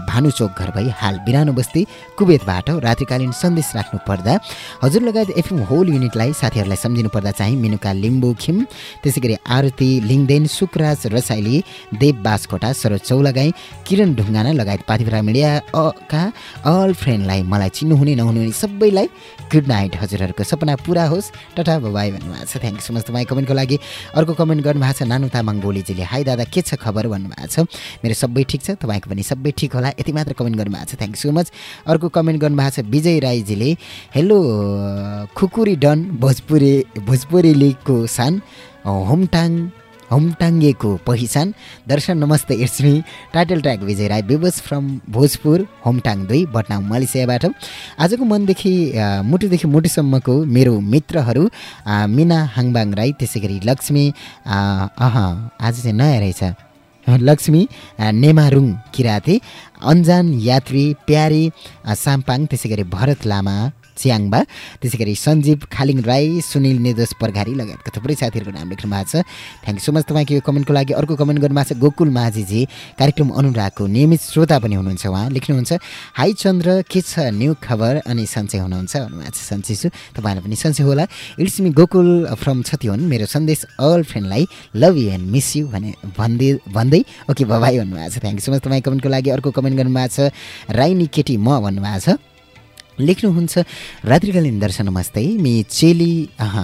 भानुचोक घर भई हाल बिरानो बस्ती कुवेतबाट रात्रिकालीन सन्देश राख्नु पर्दा हजुर लगायत एफएम होल युनिटलाई साथीहरूलाई सम्झिनु पर्दा चाहिँ मेनुका लिम्बू खिम त्यसै गरी आरती लिङ्गदेन सुकराज रसाइली देव बासकोटा सरोज चौलागाई किरण ढुङ्गाना लगायत पाथिभरा मिडिया का अल फ्रेन्डलाई मलाई चिन्नुहुने नहुने सबैलाई गुड नाइट हजुरहरूको सपना पुरा होस्। टटा बाई भन्नुभएको छ। थ्याङ्क सो मच तपाईँ कमेन्टको लागि। अर्को कमेन्ट गर्नुभएको छ नानु तामाङ बोलीजीले हाई दादा के छ खबर भन्नुभएको छ? मेरो सबै ठिक छ तपाईँको पनि सबै ठिक होला। यति मात्र कमेन्ट गर्नुभएको छ। थ्याङ्क सो मच अर्को कमेन्ट गर्नुभएको छ विजय राईजीले। हेलो खुकुरी डन भोजपुरी भोजपुरी लिगको सान होमटाङ होमटाङ्गेको पहिचान। दर्शन नमस्ते it's me. Title track Vijay Rai viewers from Bhojpur होमटाङ दुई बटनाम मलेसियाबाट। आजको मनदेखि मुटुदेखि मुटुसम्मको मेरो मित्रहरू मिना हाङबाङ राई त्यसै गरी लक्ष्मी अह आज चाहिँ नयाँ रहेछ। लक्ष्मी नेमारुङ किराँती अन्जान यात्री प्यारी साम्पाङ त्यसै गरी भरत लामा च्याङबा। त्यसै गरी सञ्जीव खालिङ राई सुनिल निर्दोष परघारी लगायतका थुप्रै साथीहरूको नाम लेख्नु भएको छ। थ्याङ्क यू सो मच तपाईँको यो कमेन्टको लागि। अर्को कमेन्ट गर्नुभएको छ गोकुल माझीजी कार्यक्रम अनुरागको नियमित श्रोता पनि हुनुहुन्छ उहाँ। लेख्नुहुन्छ हाई चन्द्र के छ न्यू खबर? अनि सन्चै हुनुहुन्छ भन्नुभएको छ सन्चै छु। तपाईँलाई पनि सन्चै होला। It's me Gokul from Chhatiwan. मेरो सन्देश all फ्रेन्डलाई love you and miss you भने भन्दै भन्दै। ओके बाबाई भन्नुभएको छ। थ्याङ्क यू सो मच तपाईँ कमेन्टको लागि। अर्को कमेन्ट गर्नुभएको छ राइनी केटी म भन्नुभएको छ। लेख्नुहुन्छ। रात्रिकालीन दर्शन नमस्ते। Me Cheli uh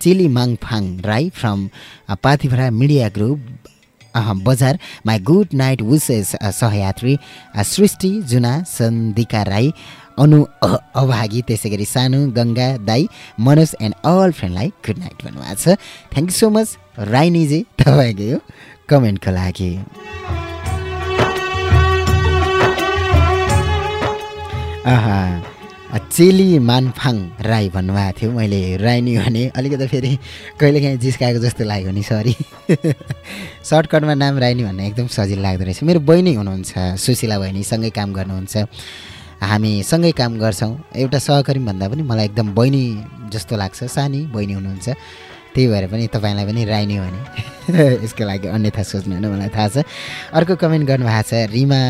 Cheli Mangphang Rai from Pathibhara media group बजार। माई गुड नाइट विसेस सहयात्री सृष्टि जुना सन्दिका राई अनु अभागी त्यसै गरी सानु गङ्गा दाई मनोज एन्ड अल फ्रेन्डलाई गुड नाइट भन्नुभएको छ। थ्याङ्क यू सो मच राइनीजी तपाईँको यो कमेन्टको लागि। आहा चेली मानफाङ राई भन्नुभएको थियो मैले राइनी भने अलिकति फेरि कहिलेकाहीँ जिस्काएको जस्तो लाग्यो नि सरी सर्टकटमा नाम राइनी भन्ने एकदम सजिलो लाग्दो रहेछ। मेरो बहिनी हुनुहुन्छ सुशीला बहिनी सँगै काम गर्नुहुन्छ। हामी सँगै काम गर्छौँ। एउटा सहकर्मी भन्दा पनि मलाई एकदम बहिनी जस्तो लाग्छ सानी बहिनी हुनुहुन्छ। त्यही भएर पनि तपाईँलाई पनि राइनी भने। यसको लागि अन्यथा सोच्नु होइन मलाई थाहा छ। अर्को कमेन्ट गर्नुभएको छ रिमा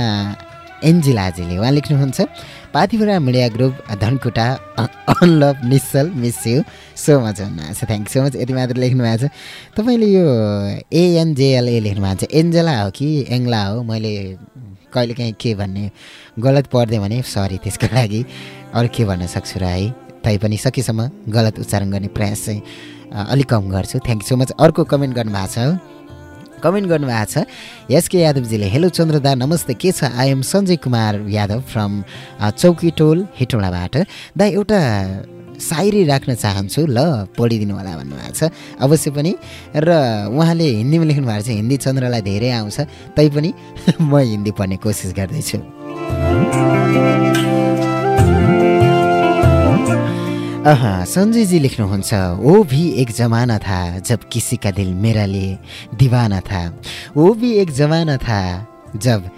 एन्जिलाजीले उहाँ लेख्नुहुन्छ Pathibhara media group Dhankuta and love Nischal miss you so much भन्नुभएको छ। थ्याङ्क सो मच यति मात्र लेख्नु भएको छ। तपाईँले यो एएनजेएलए लेख्नु भएको छ। एन्जेला हो कि एङ्ला हो? मैले कहिलेकाहीँ के भन्ने गलत पढ्दै भने सरी त्यसको लागि। अरू के भन्न सक्छु र है? तैपनि सकेसम्म गलत उच्चारण गर्ने प्रयास चाहिँ अलिक कम गर्छु। थ्याङ्क यू सो मच अर्को कमेन्ट गर्नुभएको छ कमेन्ट गर्नुभएको छ। एसके यादवजीले हेलो चन्द्रदा नमस्ते। के छ? I am Sanjay Kumar Yadav from चौकी टोल हेटौँडाबाट। दा एउटा सायरी राख्न चाहन्छु। ल पढिदिनु होला भन्नुभएको छ। अवश्य पनि। र उहाँले हिन्दीमा लेख्नु भएको छ हिन्दी चन्द्रलाई धेरै आउँछ तैपनि म हिन्दी पढ्ने कोसिस गर्दैछु। अहा संजय जी लेख्नुहुन्छ वो भी एक जमाना था जब किसी का दिल मेरा लिए दीवाना था। वो भी एक जमाना था जब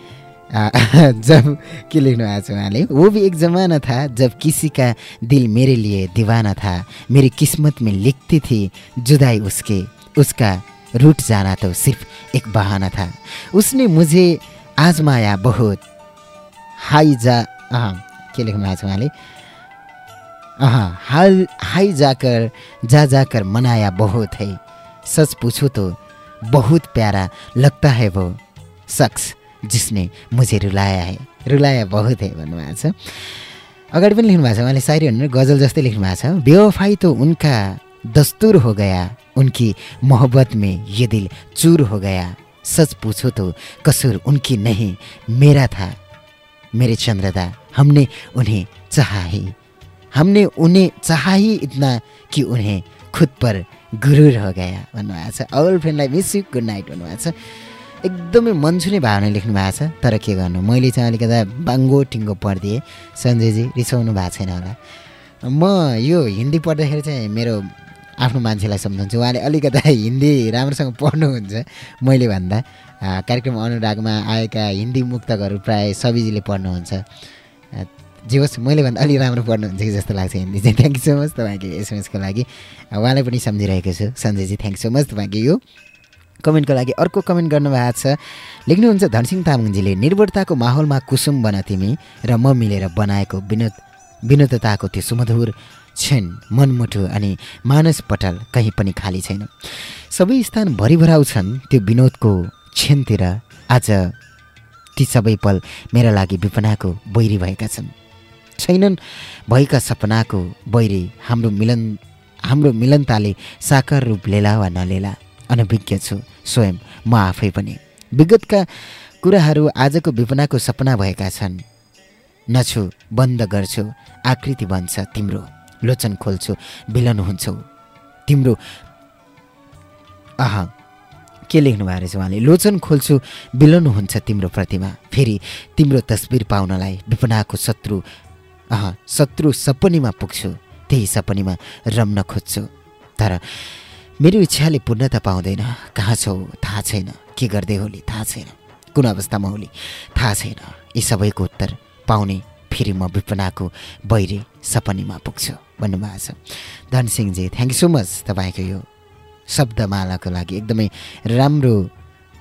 जब के लेख्नु भएको छ उहाँले? वो भी एक जमाना था जब किसी का दिल मेरे लिए दीवाना था। मेरी किस्मत में लिखती थी जुदाई उसके। उसका रूठ जाना तो सिर्फ एक बहाना था। उसने मुझे आजमाया बहुत। हाई जा के लेख्नु भएको छ उहाँले? हाल हाई जाकर जा जाकर मनाया बहुत है। सच पूछो तो बहुत प्यारा लगता है वो शख्स जिसने मुझे रुलाया है। रुलाया बहुत है भन्नुभएको छ। अगाडि पनि लेख्नु भएको छ उहाँले सायरी भन्नु गजल जस्तै लेख्नु भएको छ। बेवफाई तो उनका दस्तुर हो गया उनकी मोहब्बत में ये दिल चूर हो गया। सच पूछो तो कसूर उनकी नहीं मेरा था मेरे चंद्रदा हमने उन्हें चाहा ही। हमने उन्हें चाहा इतना कि उन्हें खुद पर गुरुर हो गया भन्नुभएको छ अल फ्रेन्डलाई मिस यु गुड नाइट भन्नुभएको छ एकदमै मन छुने भावना लेख्नु भएको छ तर के गर्नु। मैले चाहिँ अलिकता बाङ्गो टिङ्गो पढिदिएँ। सञ्जयजी रिसाउनु भएको छैन होला। म यो हिन्दी पढ्दाखेरि चाहिँ मेरो आफ्नो मान्छेलाई सम्झाउँछु उहाँले अलिकता हिन्दी राम्रोसँग पढ्नुहुन्छ मैले भन्दा। कार्यक्रम अनुरागमा आएका हिन्दी मुक्तकहरू प्रायः सबिजीले पढ्नुहुन्छ। जे होस् मैले भन्दा अलिक राम्रो पढ्नुहुन्छ कि जस्तो लाग्छ हिन्दी चाहिँ थ्याङ्क यू सो मच तपाईँको एसएमएसको लागि उहाँलाई पनि सम्झिरहेको छु सञ्जयजी थ्याङ्क सो मच तपाईँको यो कमेन्टको लागि अर्को कमेन्ट गर्नुभएको छ लेख्नुहुन्छ धनसिंह तामाङजीले निर्भरताको माहौलमा कुसुम बन तिमी र म मिलेर बनाएको विनोद विनोदताको त्यो सुमधुर क्षण मनमुठु अनि मानस पटल कहीँ पनि खाली छैन सबै स्थान भरिभराउ छन् त्यो विनोदको क्षणतिर आज ती सबै पल मेरा लागि विपनाको बैरी भएका छन्। छैनन्। भएका सपनाको बैरी हाम्रो मिलन हाम्रो मिलनताले साकार रूप लेला वा नलेला अनभिज्ञ छु स्वयं म आफै पनि। विगतका कुराहरू आजको विपनाको सपना भएका छन्। नछु बन्द गर्छु आकृति बन्छ तिम्रो लोचन खोल्छु बिलन हुन्छौ। तिम्रो आह के लेख्नु भएको रहेछ उहाँले? लोचन खोल्छु बिलनु हुन्छ तिम्रो प्रतिमा। फेरि तिम्रो तस्बिर पाउनलाई विपनाको शत्रु अह शत्रु सपनीमा पुग्छु त्यही सपनीमा रम्न खोज्छु। तर मेरो इच्छाले पूर्णता पाउँदैन। कहाँ छौ? थाहा छैन। के गर्दै होली? थाहा छैन। कुन अवस्थामा होली? थाहा छैन। यी सबैको उत्तर पाउने फेरि म विपनाको बैरी सपनीमा पुग्छु भन्नुभएको छ। धनसिंहजी थ्याङ्क यू सो मच तपाईँको यो शब्दमालाको लागि एकदमै राम्रो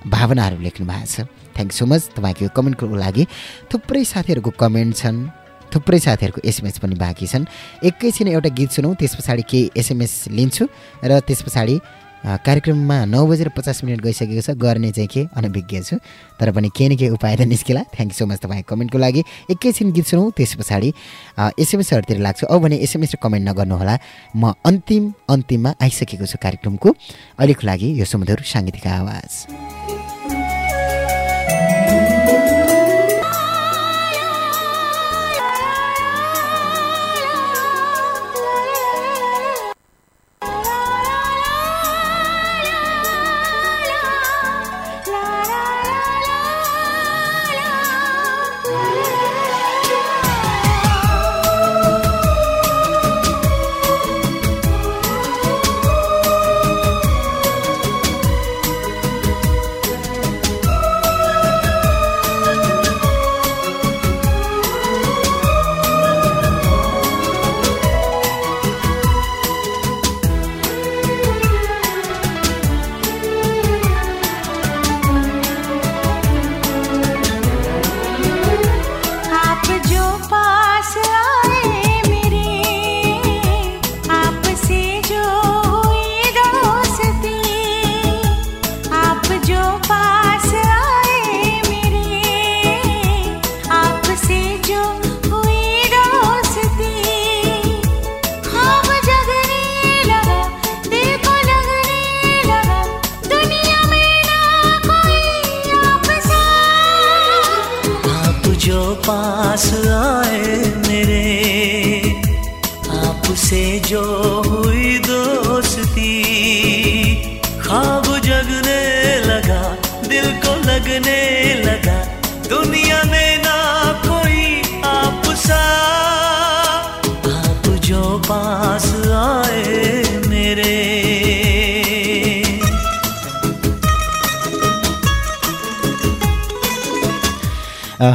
भावनाहरू लेख्नु भएको छ थ्याङ्क सो मच तपाईँको यो कमेन्टको लागि। थुप्रै साथीहरूको कमेन्ट छन्। थुप्रै साथीहरूको एसएमएस पनि बाँकी छन्। एकैछिन एउटा गीत सुनौँ त्यस पछाडि केही एसएमएस लिन्छु र त्यस पछाडि कार्यक्रममा नौ बजेर पचास मिनट गइसकेको छ गर्ने चाहिँ के अनभिज्ञ छु। तर पनि केही न केही उपाय त निस्केला। थ्याङ्क सो मच तपाईँको कमेन्टको लागि। एकैछिन गीत सुनौँ त्यस पछाडि एसएमएसहरूतिर लाग्छु। अब भने एसएमएस र कमेन्ट नगर्नुहोला। म अन्तिम अन्तिममा आइसकेको छु कार्यक्रमको। अहिलेको लागि यो सुमधुर साङ्गीतिक आवाज।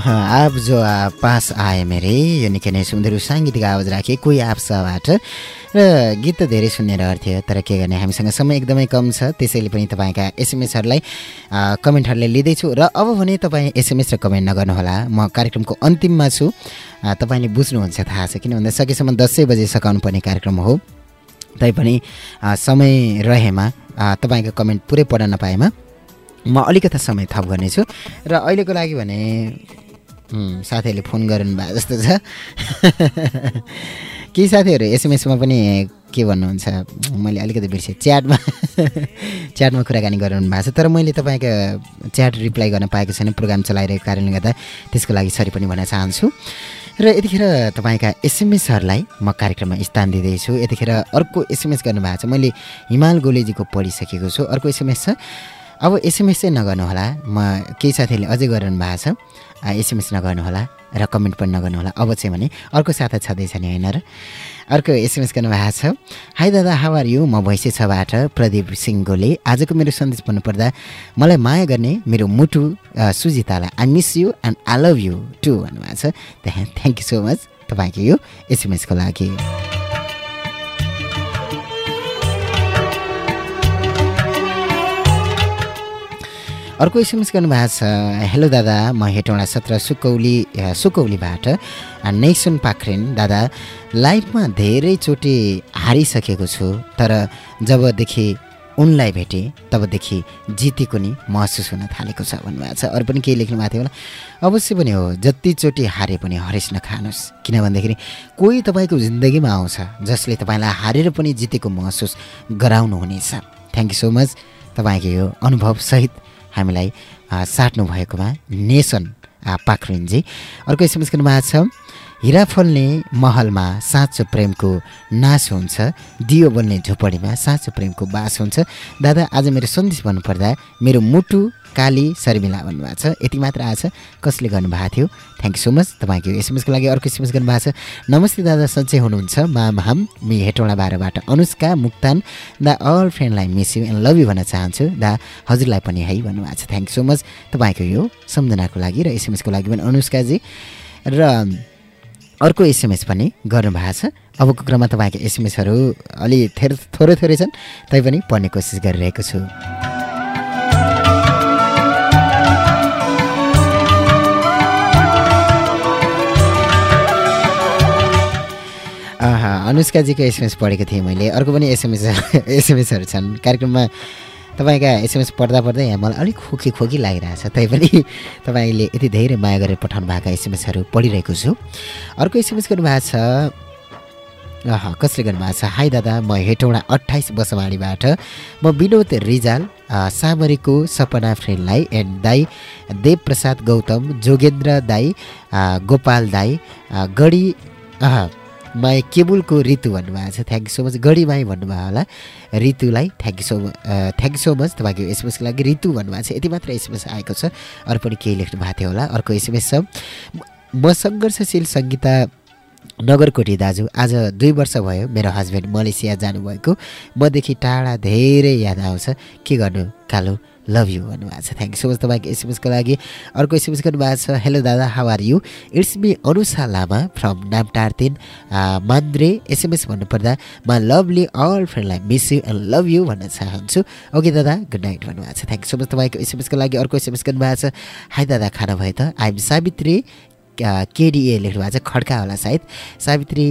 आप जो आ, पास आए मेरे यो निकै नै सुन्दर साङ्गीतिक आवाज राखेँ कोही आपसाबाट र गीत त धेरै सुन्ने रहन्थ्यो तर के गर्ने हामीसँग समय एकदमै कम छ। त्यसैले पनि तपाईँका एसएमएसहरूलाई कमेन्टहरूले लिँदैछु। र अब भने तपाईँ एसएमएस र कमेन्ट नगर्नुहोला। म कार्यक्रमको अन्तिममा छु। तपाईँले बुझ्नुहुन्छ थाहा छ। किन भन्दा सकेसम्म दसै बजे सकाउनु पर्ने कार्यक्रम हो। तैपनि समय रहेमा तपाईँको कमेन्ट पुरै पढ्न नपाएमा म अलिकता समय थप गर्नेछु। र अहिलेको लागि भने साथीहरूले फोन गर्नु भएको जस्तो छ। केही साथीहरू एसएमएसमा पनि के भन्नुहुन्छ मैले अलिकति बिर्सेँ च्याटमा च्याटमा कुराकानी गराउनु भएको छ तर मैले तपाईँको च्याट रिप्लाई गर्न पाएको छैन प्रोग्राम चलाइरहेको कारणले गर्दा त्यसको लागि सरी पनि भन्न चाहन्छु। र यतिखेर तपाईँका एसएमएसहरूलाई म कार्यक्रममा स्थान दिँदैछु। यतिखेर अर्को एसएमएस गर्नुभएको छ मैले हिमाल गोलेजीको पढिसकेको छु। अर्को एसएमएस छ। अब एसएमएस चाहिँ नगर्नुहोला म केही साथीहरूले अझै गरिरहनु भएको छ। एसएमएस नगर्नुहोला र कमेन्ट पनि नगर्नुहोला। अब चाहिँ भने अर्को साथी छँदैछ नि होइन र? अर्को एसएमएस गर्नुभएको छ। हाई दादा हावार यु म भैँसे छबाट प्रदीप सिंह गोले आजको मेरो सन्देश भन्नुपर्दा मलाई माया गर्ने मेरो मुटु सुजितालाई I miss you and I love you too भन्नुभएको छ। थ्याङ्क यू सो मच तपाईँको यो एसएमएसको लागि। अर्को एसएमएस गर्नुभएको छ। हेलो दादा म हेटौँडा सत्र सुकौली सुकौलीबाट नेक्सन पाख्रेन। दादा लाइफमा धेरैचोटि हारिसकेको छु तर जबदेखि उनलाई भेटेँ तबदेखि जितेको नि महसुस हुन थालेको छ भन्नुभएको छ। अरू पनि केही लेख्नु भएको थियो होला? अवश्य पनि हो जतिचोटि हारे पनि हरेस नखानुहोस् किन भन्दाखेरि कोही तपाईँको जिन्दगीमा आउँछ जसले तपाईँलाई हारेर पनि जितेको महसुस गराउनु हुनेछ। थ्याङ्क यू सो मच तपाईँको यो अनुभवसहित हामीलाई साट्नु भएकोमा नेसन पाखरिनजी। अर्को एसएमएस गर्नुभएको छ? हिरा फल्ने महलमा साँचो प्रेमको नाश हुन्छ। दियो बोल्ने झुपडीमा साँचो प्रेमको बास हुन्छ। दादा आज मेरो सन्देश भन्नुपर्दा मेरो मुटु काली शर्मिला भन्नुभएको छ। यति मात्र आएछ कसले गर्नुभएको थियो? थ्याङ्क यू सो मच तपाईँको एसएमएसको लागि अर्को एसएमएस गर्नुभएको छ। नमस्ते दादा सन्चै हुनुहुन्छ। माम हाम मि हेटौँडा बाह्रबाट अनुष्का मुक्तान दा all फ्रेन्डलाई miss you and love you भन्न चाहन्छु। दा हजुरलाई पनि है भन्नुभएको छ। थ्याङ्क यू सो मच तपाईँको यो सम्झनाको लागि र एसएमएसको लागि पनि अनुष्काजी र अर्को एसएमएस पनि गर्नुभएको छ। अबको क्रममा तपाईँको एसएमएसहरू अलि थेर थोरै थोरै छन्। तैपनि पढ्ने कोसिस गरिरहेको छु। अनुष्काजीको एसएमएस पढेको थिएँ मैले। अर्को पनि एसएमएस एसएमएसहरू छन्। कार्यक्रममा तपाईँका एसएमएस पढ्दा पढ्दै यहाँ मलाई अलिक खोकी खोकी लागिरहेछ तैपनि तपाईँले यति धेरै माया गरेर पठाउनु भएको एसएमएसहरू पढिरहेको छु। अर्को एसएमएस गर्नुभएको छ अह कसले गर्नुभएको छ? हाई दादा म हेटौँडा अट्ठाइस बसवाडीबाट। म विनोद रिजाल सामरीको सपना फ्रेन्डलाई एन्ड दाई देवप्रसाद गौतम जोगेन्द्र दाई गोपाल दाई गढी माई केबुलको ऋतु भन्नुभएको छ. Thank you so much Gadhimai भन्नुभयो होला. ऋतुलाई thank you so thank you so much तपाईँको एसएमएसको लागि ऋतु भन्नुभएको छ. यति मात्र एसएमएस आएको छ. अरू पनि केही लेख्नु भएको थियो होला? अर्को एसएमएस छ. म सङ्घर्षशील सङ्गीता नगरकोटी दाजु आज दुई वर्ष भयो मेरो हस्बेन्ड मलेसिया जानुभएको। मदेखि टाढा धेरै याद आउँछ। के गर्नु कालो? लभ यु भन्नुभएको छ. थ्याङ्क यू सो मच तपाईँको एसएमएसको लागि. अर्को एसएमएस गर्नुभएको छ हेलो दादा how are you it's me Anusha Lama from Namtar तिन मान्द्रे एसएमएस भन्नुपर्दा म lovely all फ्रेन्डलाई miss you and love you भन्न चाहन्छु। ओके दादा गुड नाइट भन्नुभएको छ. थ्याङ्क सो मच तपाईँको एसएमएसको लागि। अर्को एसएमएस गर्नुभएको छ हाई दादा खाना भयो त? आइएम सावित्री केडिए लेख्नु भएको छ खड्का होला सायद। सावित्री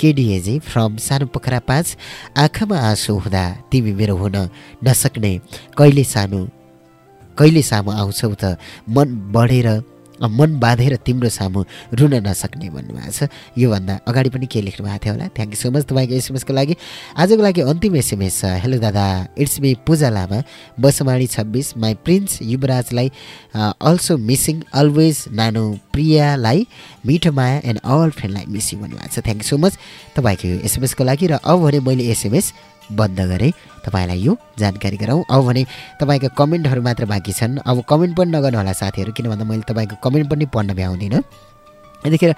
केडिएजी फ्रम सानो पोखरा पाँच आँखामा आँसु हुँदा तिमी मेरो हुन नसक्ने। कहिले सानो कहिले सामु आउँछौ त? मन बढेर मन बाँधेर तिम्रो सामु रुन नसक्ने भन्नुभएको छ। योभन्दा अगाडि पनि के लेख्नु भएको थियो होला? थ्याङ्क यू सो मच तपाईँको एसएमएसको लागि। आजको लागि अन्तिम एसएमएस छ। हेलो दादा इट्स मी पूजा लामा। बसमाडी छब्बिस माई प्रिन्स युवराजलाई अल्सो मिसिङ अलवेज नानो प्रियालाई मिठो माया एन्ड अल फ्रेन्डलाई मिस यु भन्नुभएको छ। थ्याङ्क यू सो मच तपाईँको एसएमएसको लागि र अब भने मैले एसएमएस बन्द गरेँ। तपाईँलाई यो जानकारी गराउँ अब भने तपाईँको कमेन्टहरू मात्र बाँकी छन्। अब कमेन्ट पनि नगर्नु होला साथीहरू किन भन्दा मैले तपाईँको कमेन्ट पनि पढ्न भ्याउँदिनँ। यतिखेर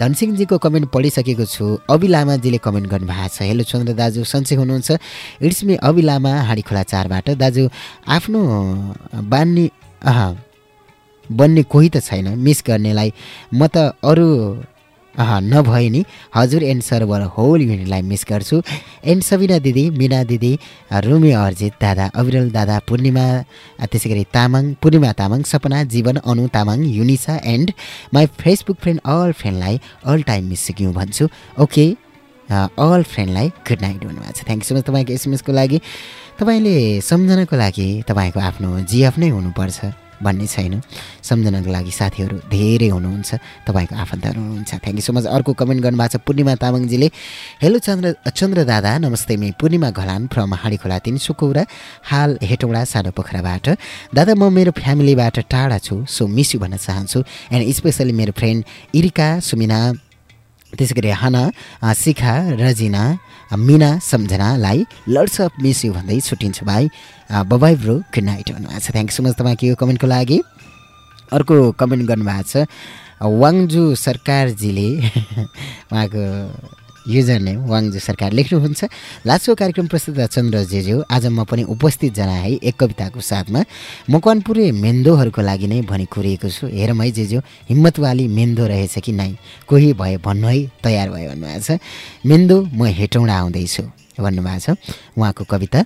धनसिंहजीको कमेन्ट पढिसकेको छु। अभि लामाजीले कमेन्ट गर्नुभएको छ। हेलो चन्द्र दाजु सन्चै हुनुहुन्छ। इट्स मी अभि लामा हाँडी खोला चारबाट। दाजु आफ्नो बान्ने बन्ने कोही त छैन। मिस गर्नेलाई म त अरू नभए नि। हजुर एन्ड सरवर होल युनिटलाई मिस गर्छु। एन्ड सबिना दिदी मिना दिदी रुमी अर्जित दादा अविरल दादा पूर्णिमा त्यसै गरी Tamang Purnima Tamang Sapna Jeevan Anu Tamang Yunisa and my Facebook friend all फ्रेन्डलाई all time miss सिक्यौँ भन्छु। ओके अल फ्रेन्डलाई गुड नाइट भन्नुभएको छ। थ्याङ्क सो मच तपाईँको एसएमएसको लागि। तपाईँले सम्झनाको लागि तपाईँको आफ्नो जिएफ नै हुनुपर्छ। भन्ने छैन। सम्झनाको लागि साथीहरू धेरै हुनुहुन्छ। तपाईँको आफन्तहरू हुनुहुन्छ। थ्याङ्क यू सो मच अर्को कमेन्ट गर्नुभएको छ पूर्णिमा तामाङजीले। हेलो चन्द्र चन्द्र दादा नमस्ते। मी पूर्णिमा घलान फ्रम खोला तिन सुकौरा हाल हेटौँडा सानो पोखराबाट दादा म मेरो फ्यामिलीबाट टाढा छु सो मिस यु भन्न चाहन्छु। एन्ड स्पेसली मेरो फ्रेन्ड इरिका सुमिना त्यसै गरी हाना शिखा रजिना मिना सम्झनालाई लड्स अफ मिस यु भन्दै छुट्टिन्छु भाइ। बबाई ब्रो गुड नाइट भन्नुभएको छ। थ्याङ्क सो मच तपाईँको यो कमेन्टको लागि। अर्को कमेन्ट गर्नुभएको छ वाङजु सरकारजीले उहाँको युजर नेम वाङजु सरकार लेख्नुहुन्छ। लास्टको कार्यक्रम प्रस्तुत चन्द्र जेज्यू आज म पनि उपस्थित जना है एक कविताको साथमा। मकवानपुरे मेन्दोहरूको लागि नै भनी कुरिएको छु। हेरौँ है जेज्यू हिम्मतवाली मेन्दो रहेछ कि नै? कोही भए भन्नु है तयार भयो भन्नुभएको छ। मेन्दो म हेटौँडा आउँदैछु। भन्नुभएको छ। उहाँको कविता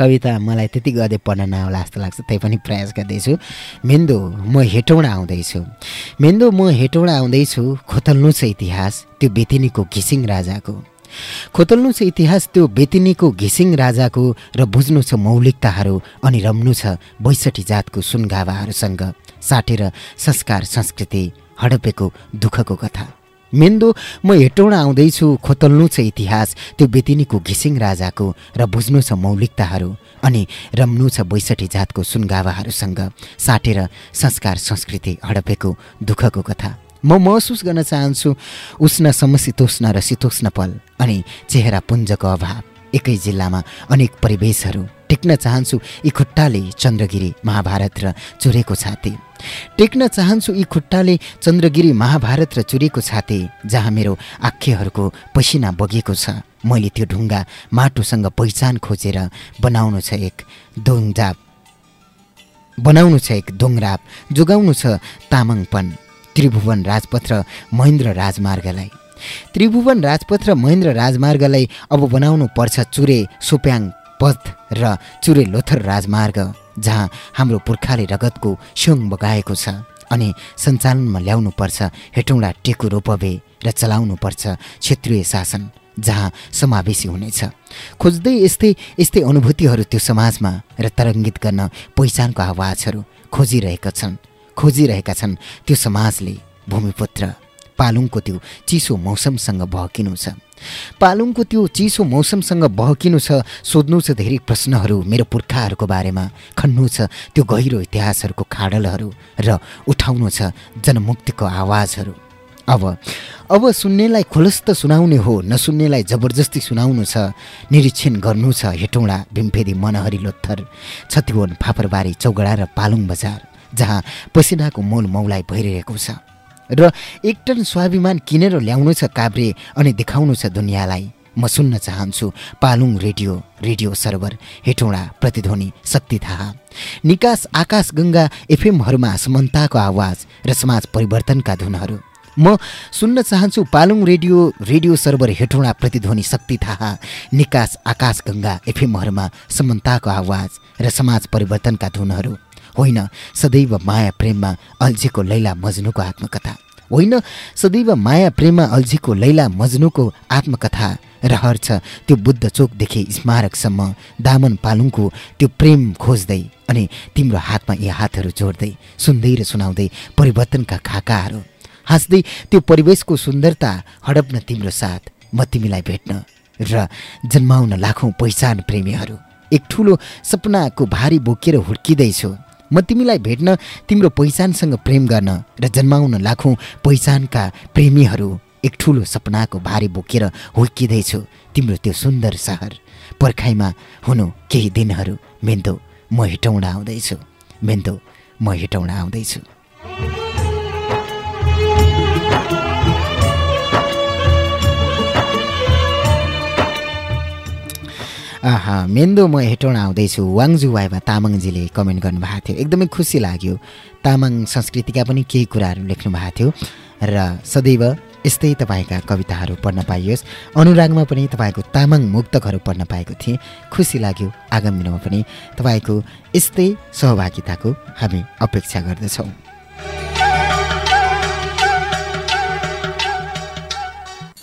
कविता मलाई त्यति गदे पढ्न नआउला जस्तो लाग्छ त्यही पनि प्रयास गर्दैछु। मेन्दो म हेटौँडा आउँदैछु। मेन्दो म हेटौँडा आउँदैछु खोतल्नु छ इतिहास त्यो बेतिनीको घिसिङ राजाको। खोतल्नु छ इतिहास त्यो बेतिनीको घिसिङ राजाको र बुझ्नु छ मौलिकताहरू अनि रम्नु छ बैसठी जातको सुनगावाहरूसँग साटेर संस्कार संस्कृति हडपेको दुःखको कथा। मेन्दो म हेटौँडा आउँदैछु खोतल्नु छ इतिहास त्यो बेतिनीको घिसिङ राजाको र बुझ्नु छ मौलिकताहरू अनि रम्नु छ बैसठी जातको सुनगावाहरूसँग साटेर संस्कार संस्कृति हडपेको दुःखको कथा। म महसुस गर्न चाहन्छु उष्ण समशीतोष्ण र शीतोष्ण पल अनि चेहरा पुञ्जको अभाव एकै जिल्लामा अनेक परिवेशहरू। टेक्न चाहन्छु यी खुट्टाले चन्द्रगिरी महाभारत र चुरेको छाती। टेक्न चाहन्छु यी खुट्टाले चन्द्रगिरी महाभारत र चुरेको छाती जहाँ मेरो आख्यहरूको पसिना बगेको छ। मैले त्यो ढुङ्गा माटोसँग पहिचान खोजेर बनाउनु छ एक दोङजाप बनाउनु छ एक दोङराप। जोगाउनु छ तामाङपन त्रिभुवन राजपथ र महेन्द्र राजमार्गलाई। त्रिभुवन राजपथ र महेन्द्र राजमार्गलाई अब बनाउनु पर्छ चुरे सोप्याङ पथ र चुरे लोथर राजमार्ग जहाँ हाम्रो पुर्खाले रगतको स्योङ बगाएको छ अनि सञ्चालनमा ल्याउनु पर्छ हेटौँडा टेकु रोपवे र चलाउनु पर्छ क्षेत्रीय शासन जहाँ समावेशी हुनेछ। खोज्दै यस्तै यस्तै अनुभूतिहरू त्यो समाजमा र तरङ्गित गर्न पहिचानको आवाजहरू खोजिरहेका छन्। खोजिरहेका छन् त्यो समाजले भूमिपुत्र पालुङको त्यो चिसो मौसमसँग बहकिनु छ। पालुङको त्यो चिसो मौसमसँग बहकिनु छ सोध्नु छ धेरै प्रश्नहरू मेरो पुर्खाहरूको बारेमा खन्नु छ त्यो गहिरो इतिहासहरूको खाडलहरू र उठाउनु छ जनमुक्तिको आवाजहरू। अब अब सुन्नेलाई खुलस्त सुनाउने हो नसुन्नेलाई जबरजस्ती सुनाउनु छ निरीक्षण गर्नु छ हेटौँडा भीमफेदी मनहरी लोत्थर छतिवन फापरबारी चौगडा र पालुङ बजार जहाँ पसिनाको मोल मौलाई भइरहेको छ। र एक टन स्वाभिमान किनेर ल्याउनु छ काभ्रे अनि देखाउनु छ दुनियाँलाई। म सुन्न चाहन्छु Palung radio radio server Hetauda प्रतिध्वनि शक्ति थाहा। निकास आकाश गङ्गा एफएमहरूमा समानताको आवाज र समाज परिवर्तनका धुनहरू। म सुन्न चाहन्छु Palung radio radio server Hetauda प्रतिध्वनि शक्ति थाहा। निकास आकाश गङ्गा एफएमहरूमा समानताको आवाज र समाज परिवर्तनका धुनहरू। होइन सदैव माया प्रेममा अल्झेको लैला मजनुको आत्मकथा। होइन सदैव माया प्रेममा अल्झीको लैला मजनुको आत्मकथा रहर छ त्यो बुद्ध चोकदेखि स्मारकसम्म दामन पालुङको त्यो प्रेम खोज्दै अनि तिम्रो हातमा यी हातहरू जोड्दै सुन्दै र सुनाउँदै परिवर्तनका खाकाहरू हाँस्दै त्यो परिवेशको सुन्दरता हडप्न तिम्रो साथ म तिमीलाई भेट्न र जन्माउन लाखौँ पहिचान प्रेमीहरू एक ठुलो सपनाको भारी बोकेर हुर्किँदैछु। म तिमीलाई भेट्न तिम्रो पहिचानसँग प्रेम गर्न र जन्माउन लाखौँ पहिचानका प्रेमीहरू एक ठुलो सपनाको भारी बोकेर हुर्किँदैछु। तिम्रो त्यो सुन्दर सहर पर्खाइमा हुनु केही दिनहरू मेन्दो म हिटाउन आउँदैछु मेन्दो म हिटाउन आउँदैछु मेन्दो म हेटौँड आउँदैछु। वाङजु वाइबा तामाङजीले कमेन्ट गर्नुभएको थियो। एकदमै खुसी लाग्यो। तामाङ संस्कृतिका पनि केही कुराहरू लेख्नु भएको थियो। र सदैव यस्तै तपाईँका कविताहरू पढ्न पाइयोस्। अनुरागमा पनि तपाईँको तामाङ मुक्तकहरू पढ्न पाएको थिएँ। खुसी लाग्यो। आगामी दिनमा पनि तपाईँको यस्तै सहभागिताको हामी अपेक्षा गर्दछौँ।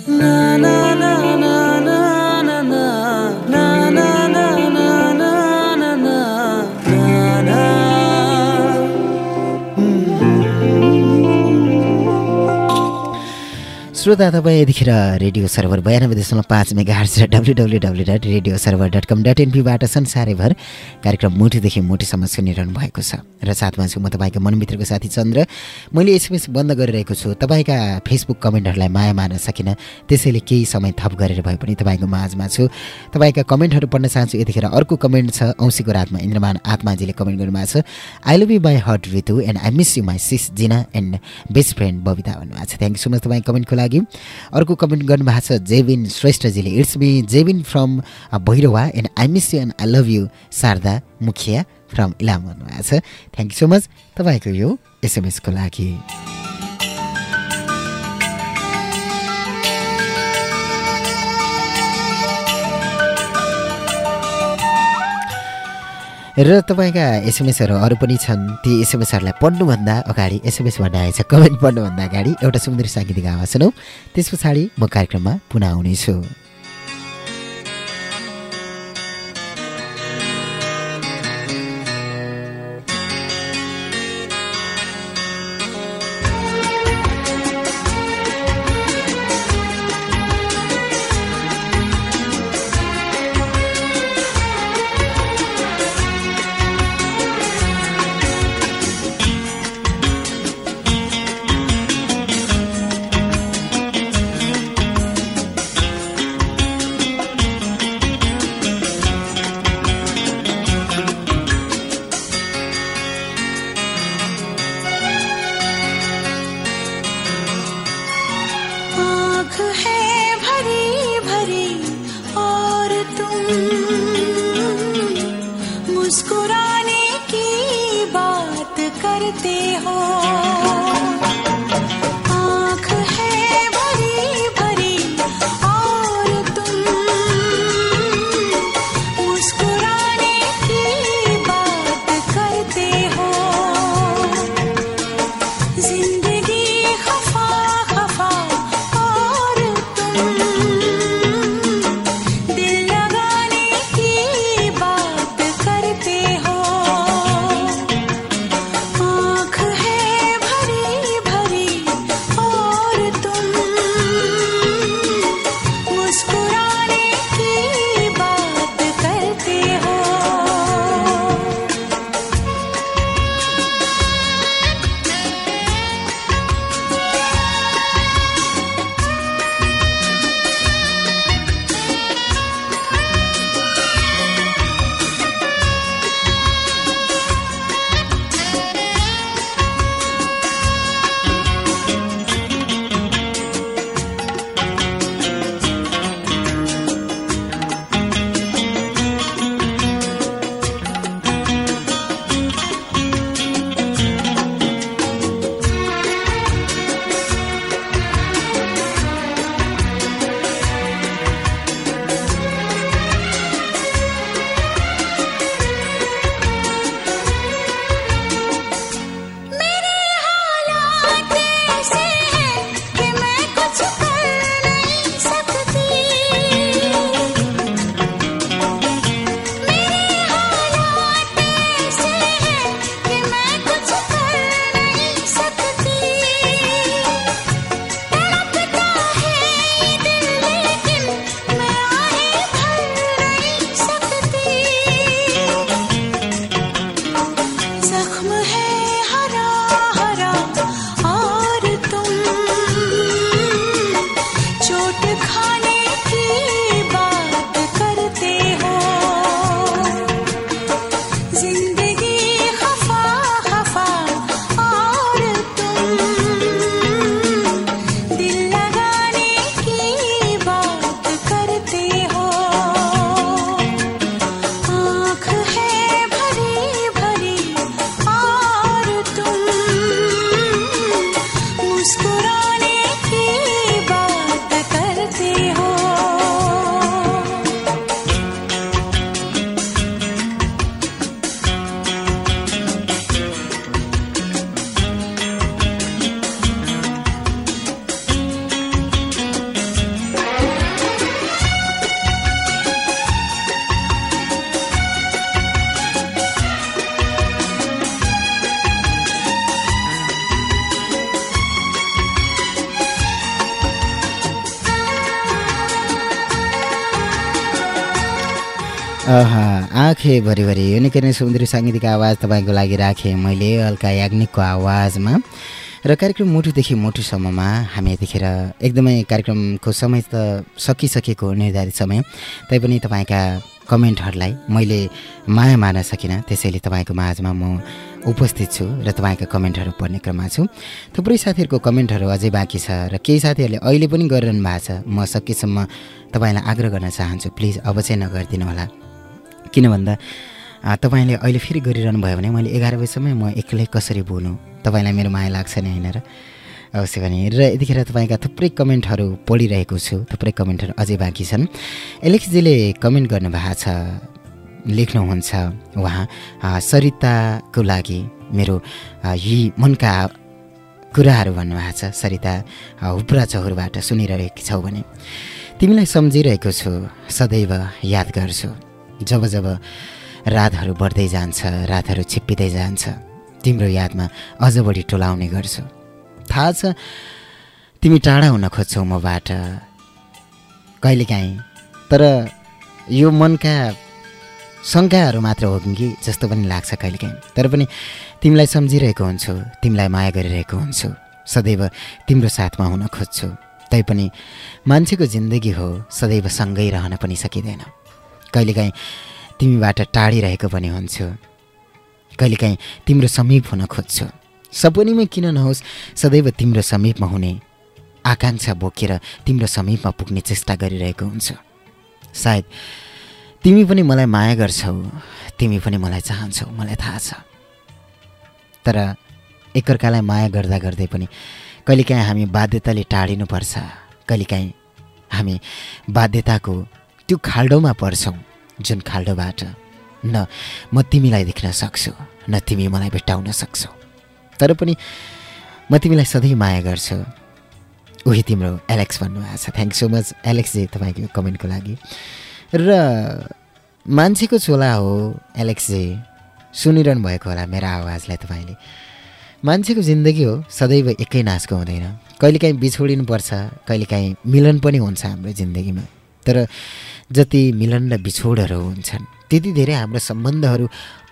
na na श्रोता तपाईँ यतिखेर रेडियो सर्भर बयानब्बे दशमलव पाँच मेगा हर्स र W W W dot radio server dot com dot एनपीबाट संसारैभर कार्यक्रम मुठीदेखि मुठीसम्म सुनिरहनु भएको छ। र साथमा छु म तपाईँको मनमित्रको साथी चन्द्र। मैले एसएमएस बन्द गरिरहेको छु। तपाईँका फेसबुक कमेन्टहरूलाई माया मार्न सकिनँ त्यसैले केही समय थप गरेर भए पनि तपाईँको माझमा छु। तपाईँका कमेन्टहरू पढ्न चाहन्छु। यतिखेर अर्को कमेन्ट छ। औँसीको रातमा इन्द्रमान आत्माजीले कमेन्ट गर्नुभएको छ। I love you by heart Ritu and I miss you my sis Jina and best friend Babita भन्नुभएको छ। थ्याङ्क यू सो मच तपाईँ कमेन्टको लागि। अर्को कमेन्ट गर्नुभएको छ Jevin श्रेष्ठजीले it's me Jevin from Bhairahawa and I miss you and I love you Sharada Mukhiya from Ilam भन्नुभएको छ। थ्याङ्क यू सो मच तपाईँको यो एसएमएसको लागि। र तपाईँका एसएमएसहरू अरू पनि छन् ती एसएमएसहरूलाई पढ्नुभन्दा अगाडि एसएमएस भन्ने आएछ कमेन्ट पढ्नुभन्दा अगाडि एउटा सुन्दर साङ्गीतिक आवाज सुनौ। त्यस पछाडि म कार्यक्रममा पुनः आउनेछु। भरिभरि यो निकै नै सुन्दर साङ्गीतिक आवाज तपाईँको लागि राखेँ मैले अल्का याग्निकको आवाजमा। र कार्यक्रम मुटुदेखि मुटुसम्ममा हामी यतिखेर एकदमै कार्यक्रमको समय त सकिसकेको निर्धारित समय। तैपनि तपाईँका कमेन्टहरूलाई मैले माया मार्न सकिनँ। त्यसैले तपाईँको माझमा म उपस्थित छु र तपाईँका कमेन्टहरू पढ्ने क्रममा छु। थुप्रै साथीहरूको कमेन्टहरू अझै बाँकी छ र केही साथीहरूले अहिले पनि गरिरहनु भएको छ। म सकेसम्म तपाईँलाई आग्रह गर्न चाहन्छु। प्लिज अब चाहिँ नगरिदिनु होला किन भन्दा तपाईँले अहिले फेरि गरिरहनु भयो भने मैले एघार बजीसम्म म एक्लै कसरी बोलुँ? तपाईँलाई मेरो माया लाग्छ नि होइन र? अवश्य भने र यतिखेर तपाईँका थुप्रै कमेन्टहरू पढिरहेको छु। थुप्रै कमेन्टहरू अझै बाँकी छन्। एलेक्सजीले कमेन्ट गर्नुभएको छ लेख्नुहुन्छ उहाँ सरिताको लागि मेरो यी मनका कुराहरू भन्नुभएको छ। सरिता हुप्रा चौरबाट सुनिरहेकी छौ भने। तिमीलाई सम्झिरहेको छु। सदैव याद गर्छु। जब जब रातहरू बढ्दै जान्छ रातहरू छिप्पिँदै जान्छ तिम्रो यादमा अझ बढी टोलाउने गर्छु। थाहा छ तिमी टाढा हुन खोज्छौ मबाट। कहिलेकाहीँ। तर यो मनका शङ्काहरू मात्र हो कि जस्तो पनि लाग्छ कहिलेकाहीँ। तर पनि तिमीलाई सम्झिरहेको हुन्छु तिमीलाई माया गरिरहेको हुन्छु। सदैव तिम्रो साथमा हुन खोज्छु। तैपनि मान्छेको जिन्दगी हो सदैव सँगै रहन पनि सकिँदैन। कहिलेकाहीँ तिमीबाट टाढिरहेको पनि हुन्छु। कहिलेकाहीँ तिम्रो समीप हुन खोज्छु। सपनीमै किन नहोस् सदैव तिम्रो समीपमा हुने आकाङ्क्षा बोकेर तिम्रो समीपमा पुग्ने चेष्टा गरिरहेको हुन्छु। सायद तिमी पनि मलाई माया गर्छौ तिमी पनि मलाई चाहन्छौ मलाई थाहा छ। तर एकअर्कालाई माया गर्दा गर्दै पनि कहिलेकाहीँ हामी बाध्यताले टाढिनुपर्छ। कहिलेकाहीँ हामी बाध्यताको त्यो खाल्डोमा पर्छौँ जुन खाल्डोबाट। न म तिमीलाई देख्न सक्छु न तिमी मलाई भेट्टाउन सक्छौ। तर पनि म तिमीलाई सधैँ माया गर्छु। उही तिम्रो एलेक्स भन्नुभएको छ। थ्याङ्क सो मच एलेक्सजी तपाईँको कमेन्टको लागि। र मान्छेको छोला हो एलेक्सजी सुनिरहनु भएको होला मेरो आवाजलाई तपाईँले। मान्छेको जिन्दगी हो सदैव एकै नाचको हुँदैन। कहिलेकाहीँ बिछोडिनुपर्छ कहिलेकाहीँ मिलन पनि हुन्छ हाम्रो जिन्दगीमा। तर जति मिलन र बिछोडहरू हुन्छन् त्यति धेरै हाम्रो सम्बन्धहरू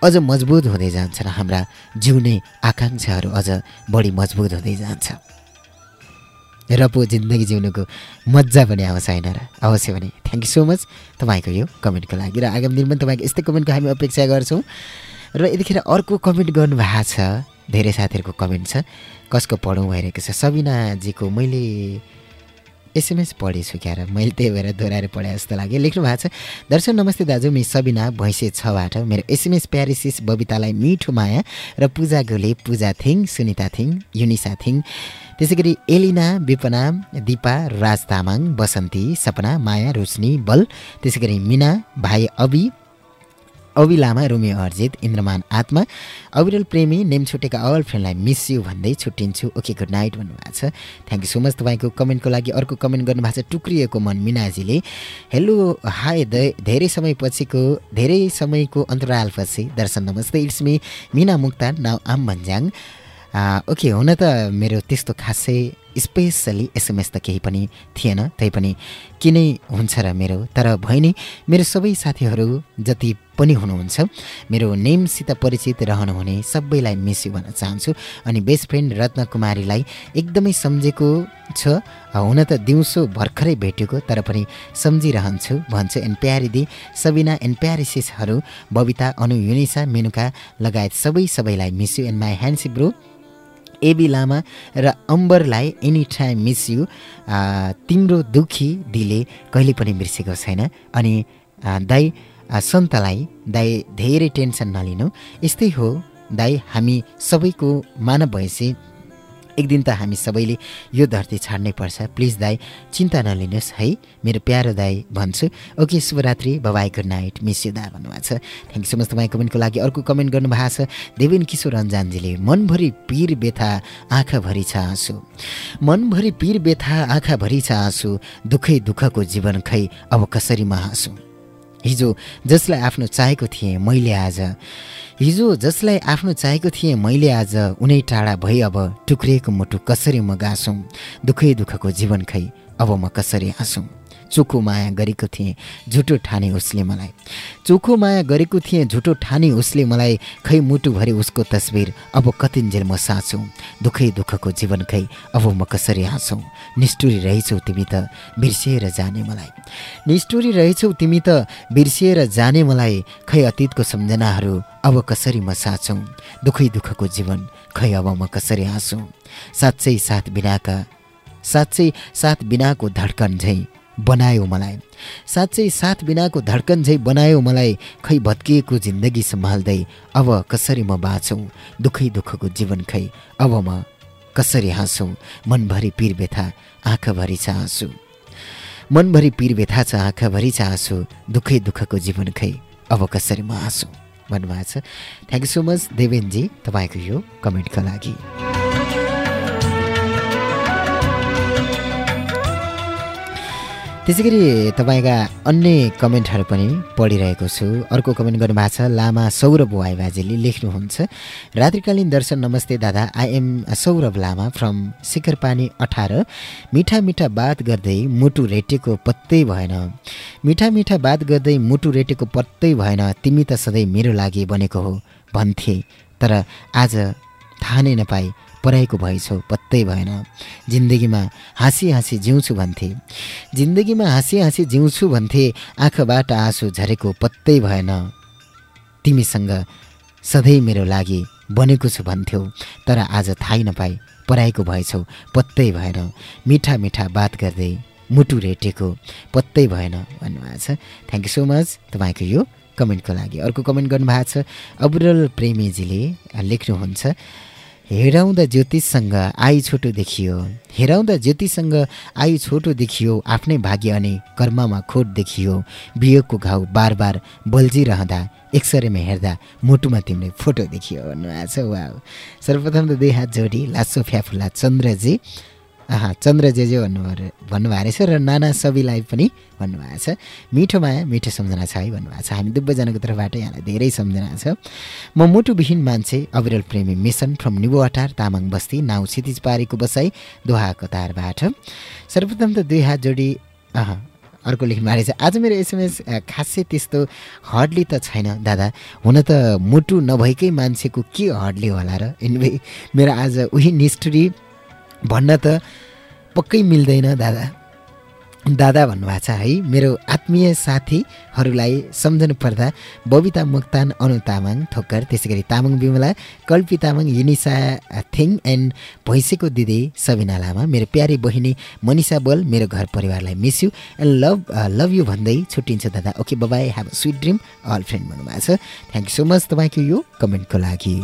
अझ मजबुत हुँदै जान्छन् हाम्रा जिउने आकाङ्क्षाहरू अझ बढी मजबुत हुँदै जान्छ। र पो जिन्दगी जिउनुको मजा पनि आउँछ होइन र? अवश्य भने थ्याङ्क यू सो मच तपाईँको यो कमेन्टको लागि र आगामी दिनमा तपाईँको यस्तै कमेन्टको हामी अपेक्षा गर्छौँ। र यतिखेर अर्को कमेन्ट गर्नुभएको छ धेरै साथीहरूको कमेन्ट छ। कसको पढौँ भइरहेको छ? सबिनाजीको मैले एसएमएस पढेछु क्या र मैले त्यही भएर दोहोऱ्याएर पढे जस्तो लाग्यो। लेख्नु भएको छ दर्शन नमस्ते दाजु मि सबिना भैँसे छबाट। मेरो एसएमएस प्यारिसिस बबितालाई मिठो माया र पूजा गोले पूजा थिङ सुनिता थिङ युनिसा थिङ। त्यसै गरी एलिना विपना दिपा राज तामाङ बसन्ती सपना माया रोशनी बल। त्यसै गरी मिना भाइ अबि अवि लामा रोमियो अर्जित इन्द्रमान आत्मा। अविरल प्रेमी नेम छुटेका अल फ्रेन्डलाई मिस यु भन्दै छुट्टिन्छु। ओके गुड नाइट भन्नुभएको छ। थ्याङ्क यू सो मच तपाईँको कमेन्टको लागि। अर्को कमेन्ट गर्नुभएको छ टुक्रिएको मन मिनाजीले। हेलो द धेरै समयपछिको धेरै समयको अन्तरालपछि। दर्शन नमस्ते it's me Mina Muktan now I'm Bhanjyang. Okay हुन त मेरो त्यस्तो खासै स्पेसली एसएमएस त केही पनि थिएन तैपनि किनै हुन्छ र मेरो। तर भयो नि मेरो सबै साथीहरू जति पनि हुनुहुन्छ मेरो नेमसित परिचित रहनुहुने सबैलाई मिस यु भन्न चाहन्छु अनि बेस्ट फ्रेन्ड रत्न कुमारीलाई एकदमै सम्झेको छ। हुन त दिउँसो भर्खरै भेटेको तर पनि सम्झिरहन्छु भन्छु एन्ड दि सबिना एन्ड प्यारिसिसहरू बबिता अनु युनिसा मेनुका लगायत सबै सबैलाई miss you and my handsome bro Abi Lama र अम्बरलाई एनी टाइम मिस यु तिम्रो दुखी दिले कहिले पनि बिर्सेको छैन। अनि दाई सन्तलाई दाई धेरै टेन्सन नलिनु। यस्तै हो दाई हामी सबैको मानव भएपछि एक दिन त हामी सबैले यो धरती छाड्नै पर्छ। प्लिज दाई चिन्ता नलिनुहोस् है? मेरो प्यारो दाई भन्छु। ओके शुभरात्रि। Bye bye good night miss you दा भन्नुभएको छ। थ्याङ्क यू सो मच तपाईँ कमेन्टको लागि अर्को कमेन्ट गर्नुभएको छ। देवेन किशोर रन्जानजीले मनभरि पिर बेथा आँखाभरि छ आँसु। मनभरि पिर बेथा आँखाभरि छ आँसु। दुःखै दुःखको जीवन खै अब कसरी म हाँसु? हिजो जसलाई आफ्नो चाहेको थिएँ मैले आज हिजो जसलाई आफ्नो चाहेको थिएँ मैले आज उनै टाढा भई अब टुक्रिएको मुटु कसरी म गाँसौँ? दुःखै दुःखको जीवन खै अब म कसरी हाँसौँ? चोखो माया गरेको थिएँ झुटो ठाने उसले मलाई। चोखो माया गरेको थिएँ झुटो ठाने उसले मलाई खै मुटुभरि उसको तस्बिर अब कतिन्जेल म साँचौँ दुःखै दुःखको जीवन खै अब म कसरी हाँसौँ? निष्ठुरी रहेछौ तिमी त बिर्सिएर जाने मलाई। निष्ठुरी रहेछौ तिमी त बिर्सिएर जाने मलाई खै अतीतको सम्झनाहरू अब कसरी म साँचौँ? दुःखै दुःखको जीवन खै अब म कसरी हाँसौँ? साँच्चै साथ बिनाका साँच्चै साथ बिनाको धड्कन झैँ बनायो मलाई। साँच्चै साथ बिनाको धड्कन झैँ बनायो मलाई खै भत्किएको जिन्दगी सम्हाल्दै अब कसरी म बाँचौँ? दुःखै दुःखको जीवन खै अब म कसरी हाँसौँ? मनभरि पिर व्यथा आँखाभरि छ आँसु मनभरि पिर व्यथा छ आँखाभरि छ आँसु दुःखै दुःखको जीवन खै अब कसरी म हाँसौँ? भन्नुभएको छ। थ्याङ्क यू सो मच देवेनजी तपाईँको यो कमेन्टको लागि। त्यसै गरी तपाईँका अन्य कमेन्टहरू पनि पढिरहेको छु। अर्को कमेन्ट गर्नुभएको छ लामा सौरभ वाइ बाजेले लेख्नुहुन्छ रात्रिकालीन दर्शन नमस्ते दादा I am Saurabh Lama from Shikharpani अठार। मिठा मिठा बात गर्दै मुटु रेटेको पत्तै भएन। मिठा मिठा बात गर्दै मुटु रेटेको पत्तै भएन तिमी त सधैँ मेरो लागि बनेको हो भन्थे। तर आज थाहा नै नपाई पराएको भएछौ पत्तै भएन। जिन्दगीमा हाँसी हाँसी जिउँछु भन्थे। जिन्दगीमा हाँसी हाँसी जिउँछु भन्थे आँखाबाट आँसु झरेको पत्तै भएन। तिमीसँग सधैँ मेरो लागि बनेको छु भन्थ्यौ तर आज थाहै नपाई पराएको भएछौ पत्तै भएन। मिठा मिठा बात गर्दै मुटु रेटेको पत्तै भएन भन्नुभएको छ। थ्याङ्क यू सो मच तपाईँको यो कमेन्टको लागि। अर्को कमेन्ट गर्नुभएको छ अबुरल प्रेमीजीले लेख्नुहुन्छ हेराउँदा ज्योतिषसँग आई छोटो देखियो। हेराउँदा ज्योतिषसँग आई छोटो देखियो आफ्नै भाग्य अनि कर्ममा खोट देखियो। बियोको घाउ बार बार बल्झिरहँदा एक्सरेमा हेर्दा मुटुमा तिमीले फोटो देखियो भन्नुभएको छ। वा सर्वप्रथम त दुई हात जोडी लासो फ्याफुला चन्द्रजी। आहा चन्द्र जे जे भन्नुभयो भन्नुभएको रहेछ र नाना सबैलाई पनि भन्नुभएको छ। मिठो माया मिठो सम्झना छ है भन्नुभएको छ। हामी दुवैजनाको तर्फबाट यहाँलाई धेरै सम्झना छ। म मुटुविहीन मान्छे अविरल प्रेमी mission from निबुअटार Tamang Basti now क्षितिज पारेको बसाई दोहा कतारबाट। सर्वप्रथम त दुई हात जोडी आहा अर्को लेख्नु भएको रहेछ आज मेरो एसएमएस खासै त्यस्तो हडली त छैन दादा। हुन त मुटु नभएकै मान्छेको के हडली होला र? एनिवे मेरो आज उही निष्ठुरी भन्न त पक्कै मिल्दैन दादा। दादा भन्नुभएको छ है मेरो आत्मीय साथीहरूलाई सम्झनु पर्दा बबिता मोक्तान अनु तामाङ ठोक्कर त्यसै गरी तामाङ बिमला कल्पी तामाङ युनिसा थिङ एन्ड भैँसेको दिदी सबिना लामा मेरो प्यारी बहिनी मनिषा बोल मेरो घर परिवारलाई miss you and love love you भन्दै छुट्टिन्छ दादा। Okay bye bye have sweet dream all friend भन्नुभएको छ। थ्याङ्क यू सो मच तपाईँको यो कमेन्टको लागि।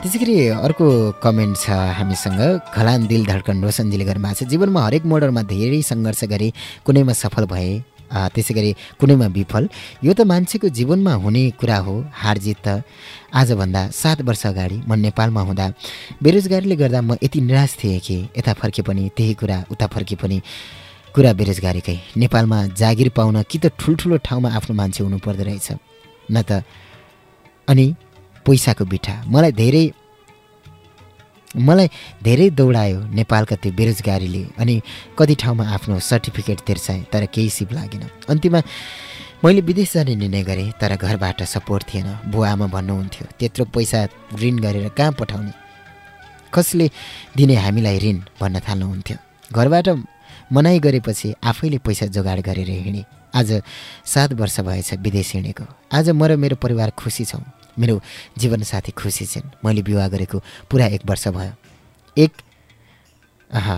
त्यसै गरी अर्को कमेन्ट छ हामीसँग। खलान दिल धड्कन रोशनजीले गर्नुभएको छ। जीवनमा हरेक मोडरमा धेरै सङ्घर्ष गरे कुनैमा सफल भए त्यसै गरी कुनैमा विफल। यो त मान्छेको जीवनमा हुने कुरा हो। हार जित त आजभन्दा सात वर्ष अगाडि म नेपालमा हुँदा बेरोजगारीले गर्दा म यति निराश थिएँ कि यता फर्के पनि त्यही कुरा उता फर्के पनि कुरा बेरोजगारीकै। नेपालमा जागिर पाउन कि त ठुल्ठुलो ठाउँमा आफ्नो मान्छे हुनु पर्दो रहेछ। न त अनि पैसाको बिठा। मलाई धेरै मलाई धेरै दौडायो नेपालका त्यो बेरोजगारीले अनि कति ठाउँमा आफ्नो सर्टिफिकेट तिर्साएँ तर केही सिप लागेन। अन्तिममा मैले विदेश जाने निर्णय गरेँ तर घरबाट सपोर्ट थिएन। बुवा आमा भन्नुहुन्थ्यो त्यत्रो पैसा ऋण गरेर कहाँ पठाउने? कसले दिने हामीलाई ऋण? भन्न थाल्नुहुन्थ्यो। घरबाट मनाइ गरेपछि आफैले पैसा जोगाड गरेर हिँडेँ आज सात वर्ष भएछ विदेश हिँडेको। आज म र मेरो परिवार खुसी छौँ। मेरो जीवनसाथी खुसी छिन्। मैले विवाह गरेको पुरा एक वर्ष भयो। एक आहा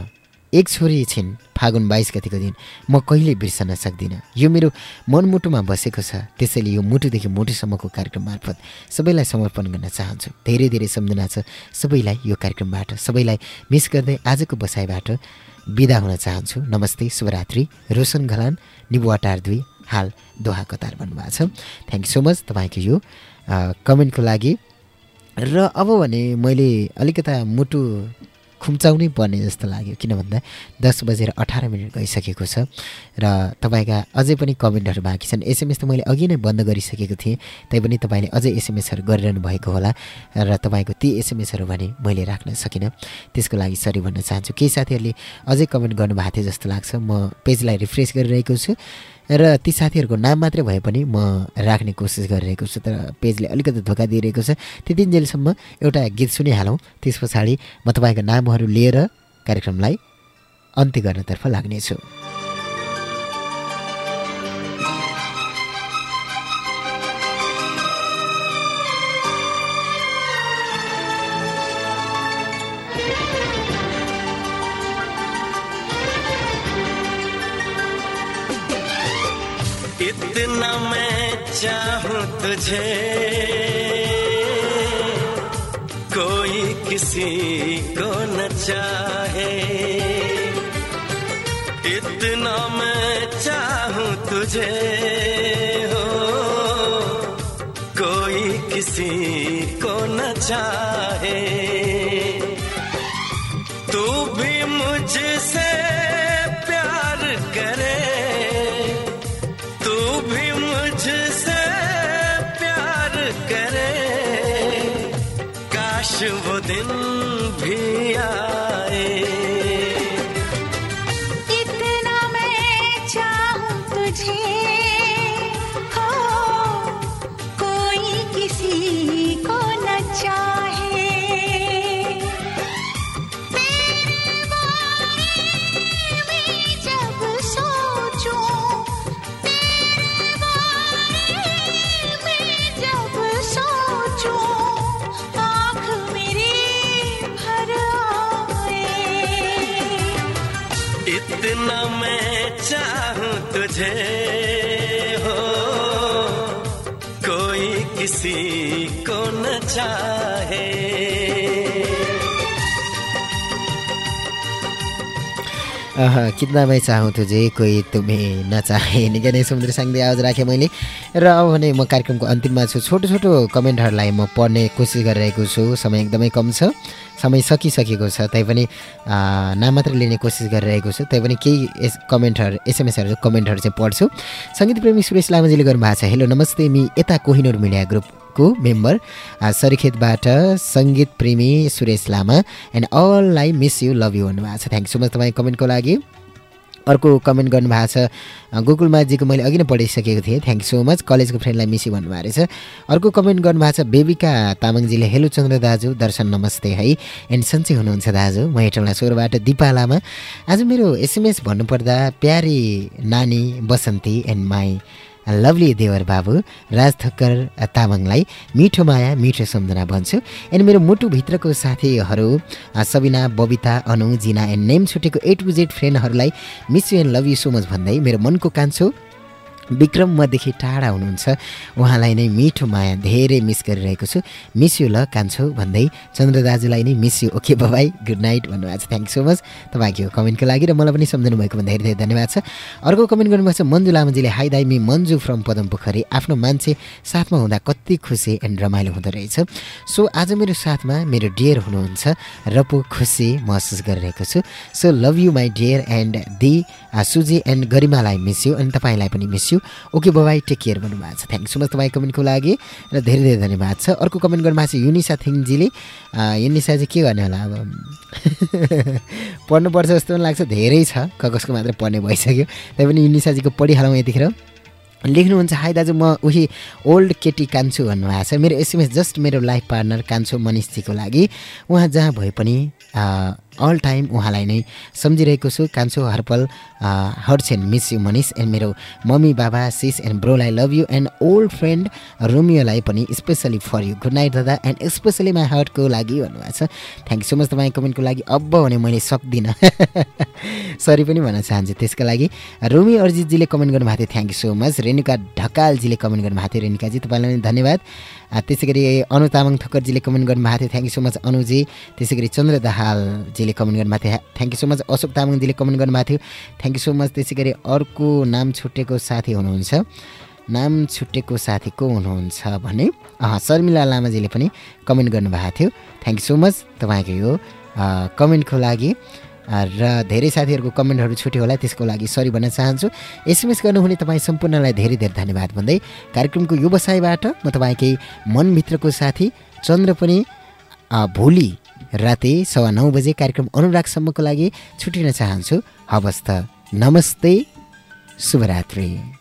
एक छोरी छिन् फागुन बाइस गतिको दिन। म कहिले बिर्सन सक्दिनँ। यो मेरो मनमुटुमा बसेको छ। त्यसैले यो मुटुदेखि मुटुसम्मको कार्यक्रम मार्फत सबैलाई समर्पण गर्न चाहन्छु। धेरै धेरै सम्झना छ सबैलाई यो कार्यक्रमबाट। सबैलाई मिस गर्दै आजको बसाइबाट बिदा हुन चाहन्छु। नमस्ते शुभरात्रि। रोशन घलान निबुवाटार दुई हाल दोहा कतार भन्नुभएको छ। थ्याङ्क यू सो मच तपाईँको यो कमेन्टको लागि। र अब भने मैले अलिकता मुटुको खुम्चाउनै पर्ने जस्तो लाग्यो किन भन्दा दस बजेर अठार मिनट गइसकेको छ र तपाईँका अझै पनि कमेन्टहरू बाँकी छन्। एसएमएस त मैले अघि नै बन्द गरिसकेको थिएँ तैपनि तपाईँले अझै एसएमएसहरू गरिरहनु भएको होला र तपाईँको ती एसएमएसहरू भने मैले राख्न सकिनँ। त्यसको लागि सरी भन्न चाहन्छु। केही साथीहरूले अझै कमेन्ट गर्नुभएको थियो जस्तो लाग्छ। म पेजलाई रिफ्रेस गरिरहेको छु। र ती साथीहरूको नाम मात्रै भए पनि म राख्ने कोसिस गरिरहेको छु तर पेजले अलिकति धोका दिइरहेको छ। त्यतिन्जेलसम्म एउटा गीत सुनिहालौँ। त्यस पछाडि म तपाईँको नामहरू लिएर कार्यक्रमलाई अन्त्य गर्नतर्फ लाग्नेछु। इतना मैं चाहूँ तुझे, कोई किसी को न चाहे। इतना मैं चाहूँ तुझे हो, कोई किसी को न चाहे। तू भी मुझसे वो दिन भी आए तुझे हो, कोई किसी को न चाहे। कितना मैं चाहूँ तुझे कोही तुम्हें नचाहे निकै नै समुद्र साङ्दै आवाज़ राखेँ मैले र अब भने म कार्यक्रमको अन्तिममा छु। छोटो छोटो कमेन्टहरूलाई म पढ्ने कोसिस गरिरहेको छु। समय एकदमै कम छ। समय सकिसकेको छ। तैपनि नाम मात्रै लिने कोसिस गरिरहेको छु। तैपनि केही एस कमेन्टहरू एसएमएसहरू कमेन्टहरू चाहिँ पढ्छु। सङ्गीत प्रेमी सुरेश लामाजीले गर्नुभएको छ हेलो नमस्ते मी यता कोहिनूर मिडिया ग्रुपको मेम्बर। सरिखेतबाट सङ्गीत प्रेमी सुरेश लामा एन्ड अललाई मिस यु लभ यु भन्नुभएको छ। थ्याङ्क सो मच तपाईँ कमेन्टको लागि। अर्को कमेन्ट गर्नुभएको छ। गोकुलमाजीको मैले अघि नै पढिसकेको थिएँ। थ्याङ्क सो मच कलेजको फ्रेन्डलाई मिसी भन्नुभएको रहेछ अर्को कमेन्ट गर्नुभएको छ बेबिका तामाङजीले हेलो चन्द्र दाजु दर्शन नमस्ते है। एन्ड सन्चै हुनुहुन्छ दाजु म हेटौँला सोरबाट दिपा लामा। आज मेरो एसएमएस भन्नुपर्दा प्यारी नानी बसन्ती एन्ड माई लभली देवर बाबु राज थक्कर तामाङलाई मिठो माया मिठो सम्झना भन्छु। एन्ड मेरो मुटुभित्रको साथीहरू सबिना बबिता अनु जिना एन्ड नेम छुटेको A to Z फ्रेन्डहरूलाई miss you and love you so much भन्दै मेरो मनको कान्छो विक्रम मदेखि टाढा हुनुहुन्छ। उहाँलाई नै मिठो माया धेरै मिस गरिरहेको छु। मिस यु ल कान्छो भन्दै चन्द्र दाजुलाई नै miss you okay bye bye good night भन्नुभएको छ थ्याङ्क सो मच तपाईँको कमेन्टको लागि र मलाई पनि सम्झनु भएकोमा धेरै धेरै धन्यवाद छ। अर्को कमेन्ट गर्नुभएको छ मन्जु लामाजीले हाई दाई मी मन्जु फ्रम पदम पोखरी आफ्नो मान्छे साथमा हुँदा कति खुसी एन्ड रमाइलो हुँदो रहेछ। सो आज मेरो साथमा मेरो डियर हुनुहुन्छ र पो खुसी महसुस गरिरहेको छु। So love you my dear and the Suji and गरिमालाई मिस यु अनि तपाईँलाई पनि miss you okay bye bye take care भन्नुभएको छ। थ्याङ्क सो मच तपाईँ कमेन्टको लागि र धेरै धेरै धन्यवाद छ। अर्को कमेन्ट गर्नुभएको छ युनिसा थिङजीले। युनिसा चाहिँ के गर्ने होला अब? पढ्नुपर्छ जस्तो पनि लाग्छ। धेरै छ। कगजको मात्रै पढ्ने भइसक्यो। तैपनि युनिसाजीको पढिहालौँ यतिखेर। लेख्नुहुन्छ हाई दाजु म उही ओल्ड केटी कान्छु भन्नुभएको छ। मेरो एसएमएस जस्ट मेरो लाइफ पार्टनर कान्छु मनिषजीको लागि। उहाँ जहाँ भए पनि अल टाइम उहाँलाई नै सम्झिरहेको छु। कान्छु हर्पल hearts and miss you Manish and मेरो मम्मी बाबा sis and ब्रोलाई love you and old friend रोमियोलाई पनि specially for you. Good night दादा एन्ड स्पेसली माई हार्टको लागि भन्नुभएको छ। थ्याङ्क सो मच तपाईँ कमेन्टको लागि। अब भने मैले सक्दिनँ। सरी पनि भन्न चाहन्छु त्यसको लागि। रोमी अर्जितजीले कमेन्ट गर्नुभएको थियो। Thank you so much Renuka ढकालजीले comment गर्नुभएको थियो। रेणुकाजी तपाईँलाई पनि धन्यवाद। त्यसै गरी अनु तामाङ ठक्करजीले कमेन्ट गर्नुभएको थियो। थ्याङ्क यू सो मच अनुजी। त्यसै गरी चन्द्र दाजुले कमेन्ट गर्नुभएको थियो। Thank you so much Ashok तामाङजीले comment गर्नुभएको थियो। थ्याङ्क यू सो मच त्यसै गरी अर्को नाम छुटेको साथी हुनुहुन्छ। नाम छुटेको साथी को हुनुहुन्छ भने शर्मिला लामाजीले पनि कमेन्ट गर्नुभएको थियो। थ्याङ्क यू सो मच तपाईँको यो कमेन्टको लागि। र धेरै साथीहरूको कमेन्टहरू छुट्यो होला त्यसको लागि सरी भन्न चाहन्छु। एसएमएस गर्नुहुने तपाईँ सम्पूर्णलाई धेरै धेरै धन्यवाद भन्दै कार्यक्रमको व्यवसायबाट म तपाईँकै मनभित्रको साथी चन्द्र पनि भोलि राति सवा नौ बजे कार्यक्रम अनुरागसम्मको लागि छुट्टिन चाहन्छु। हवस् त नमस्ते शुभरात्री।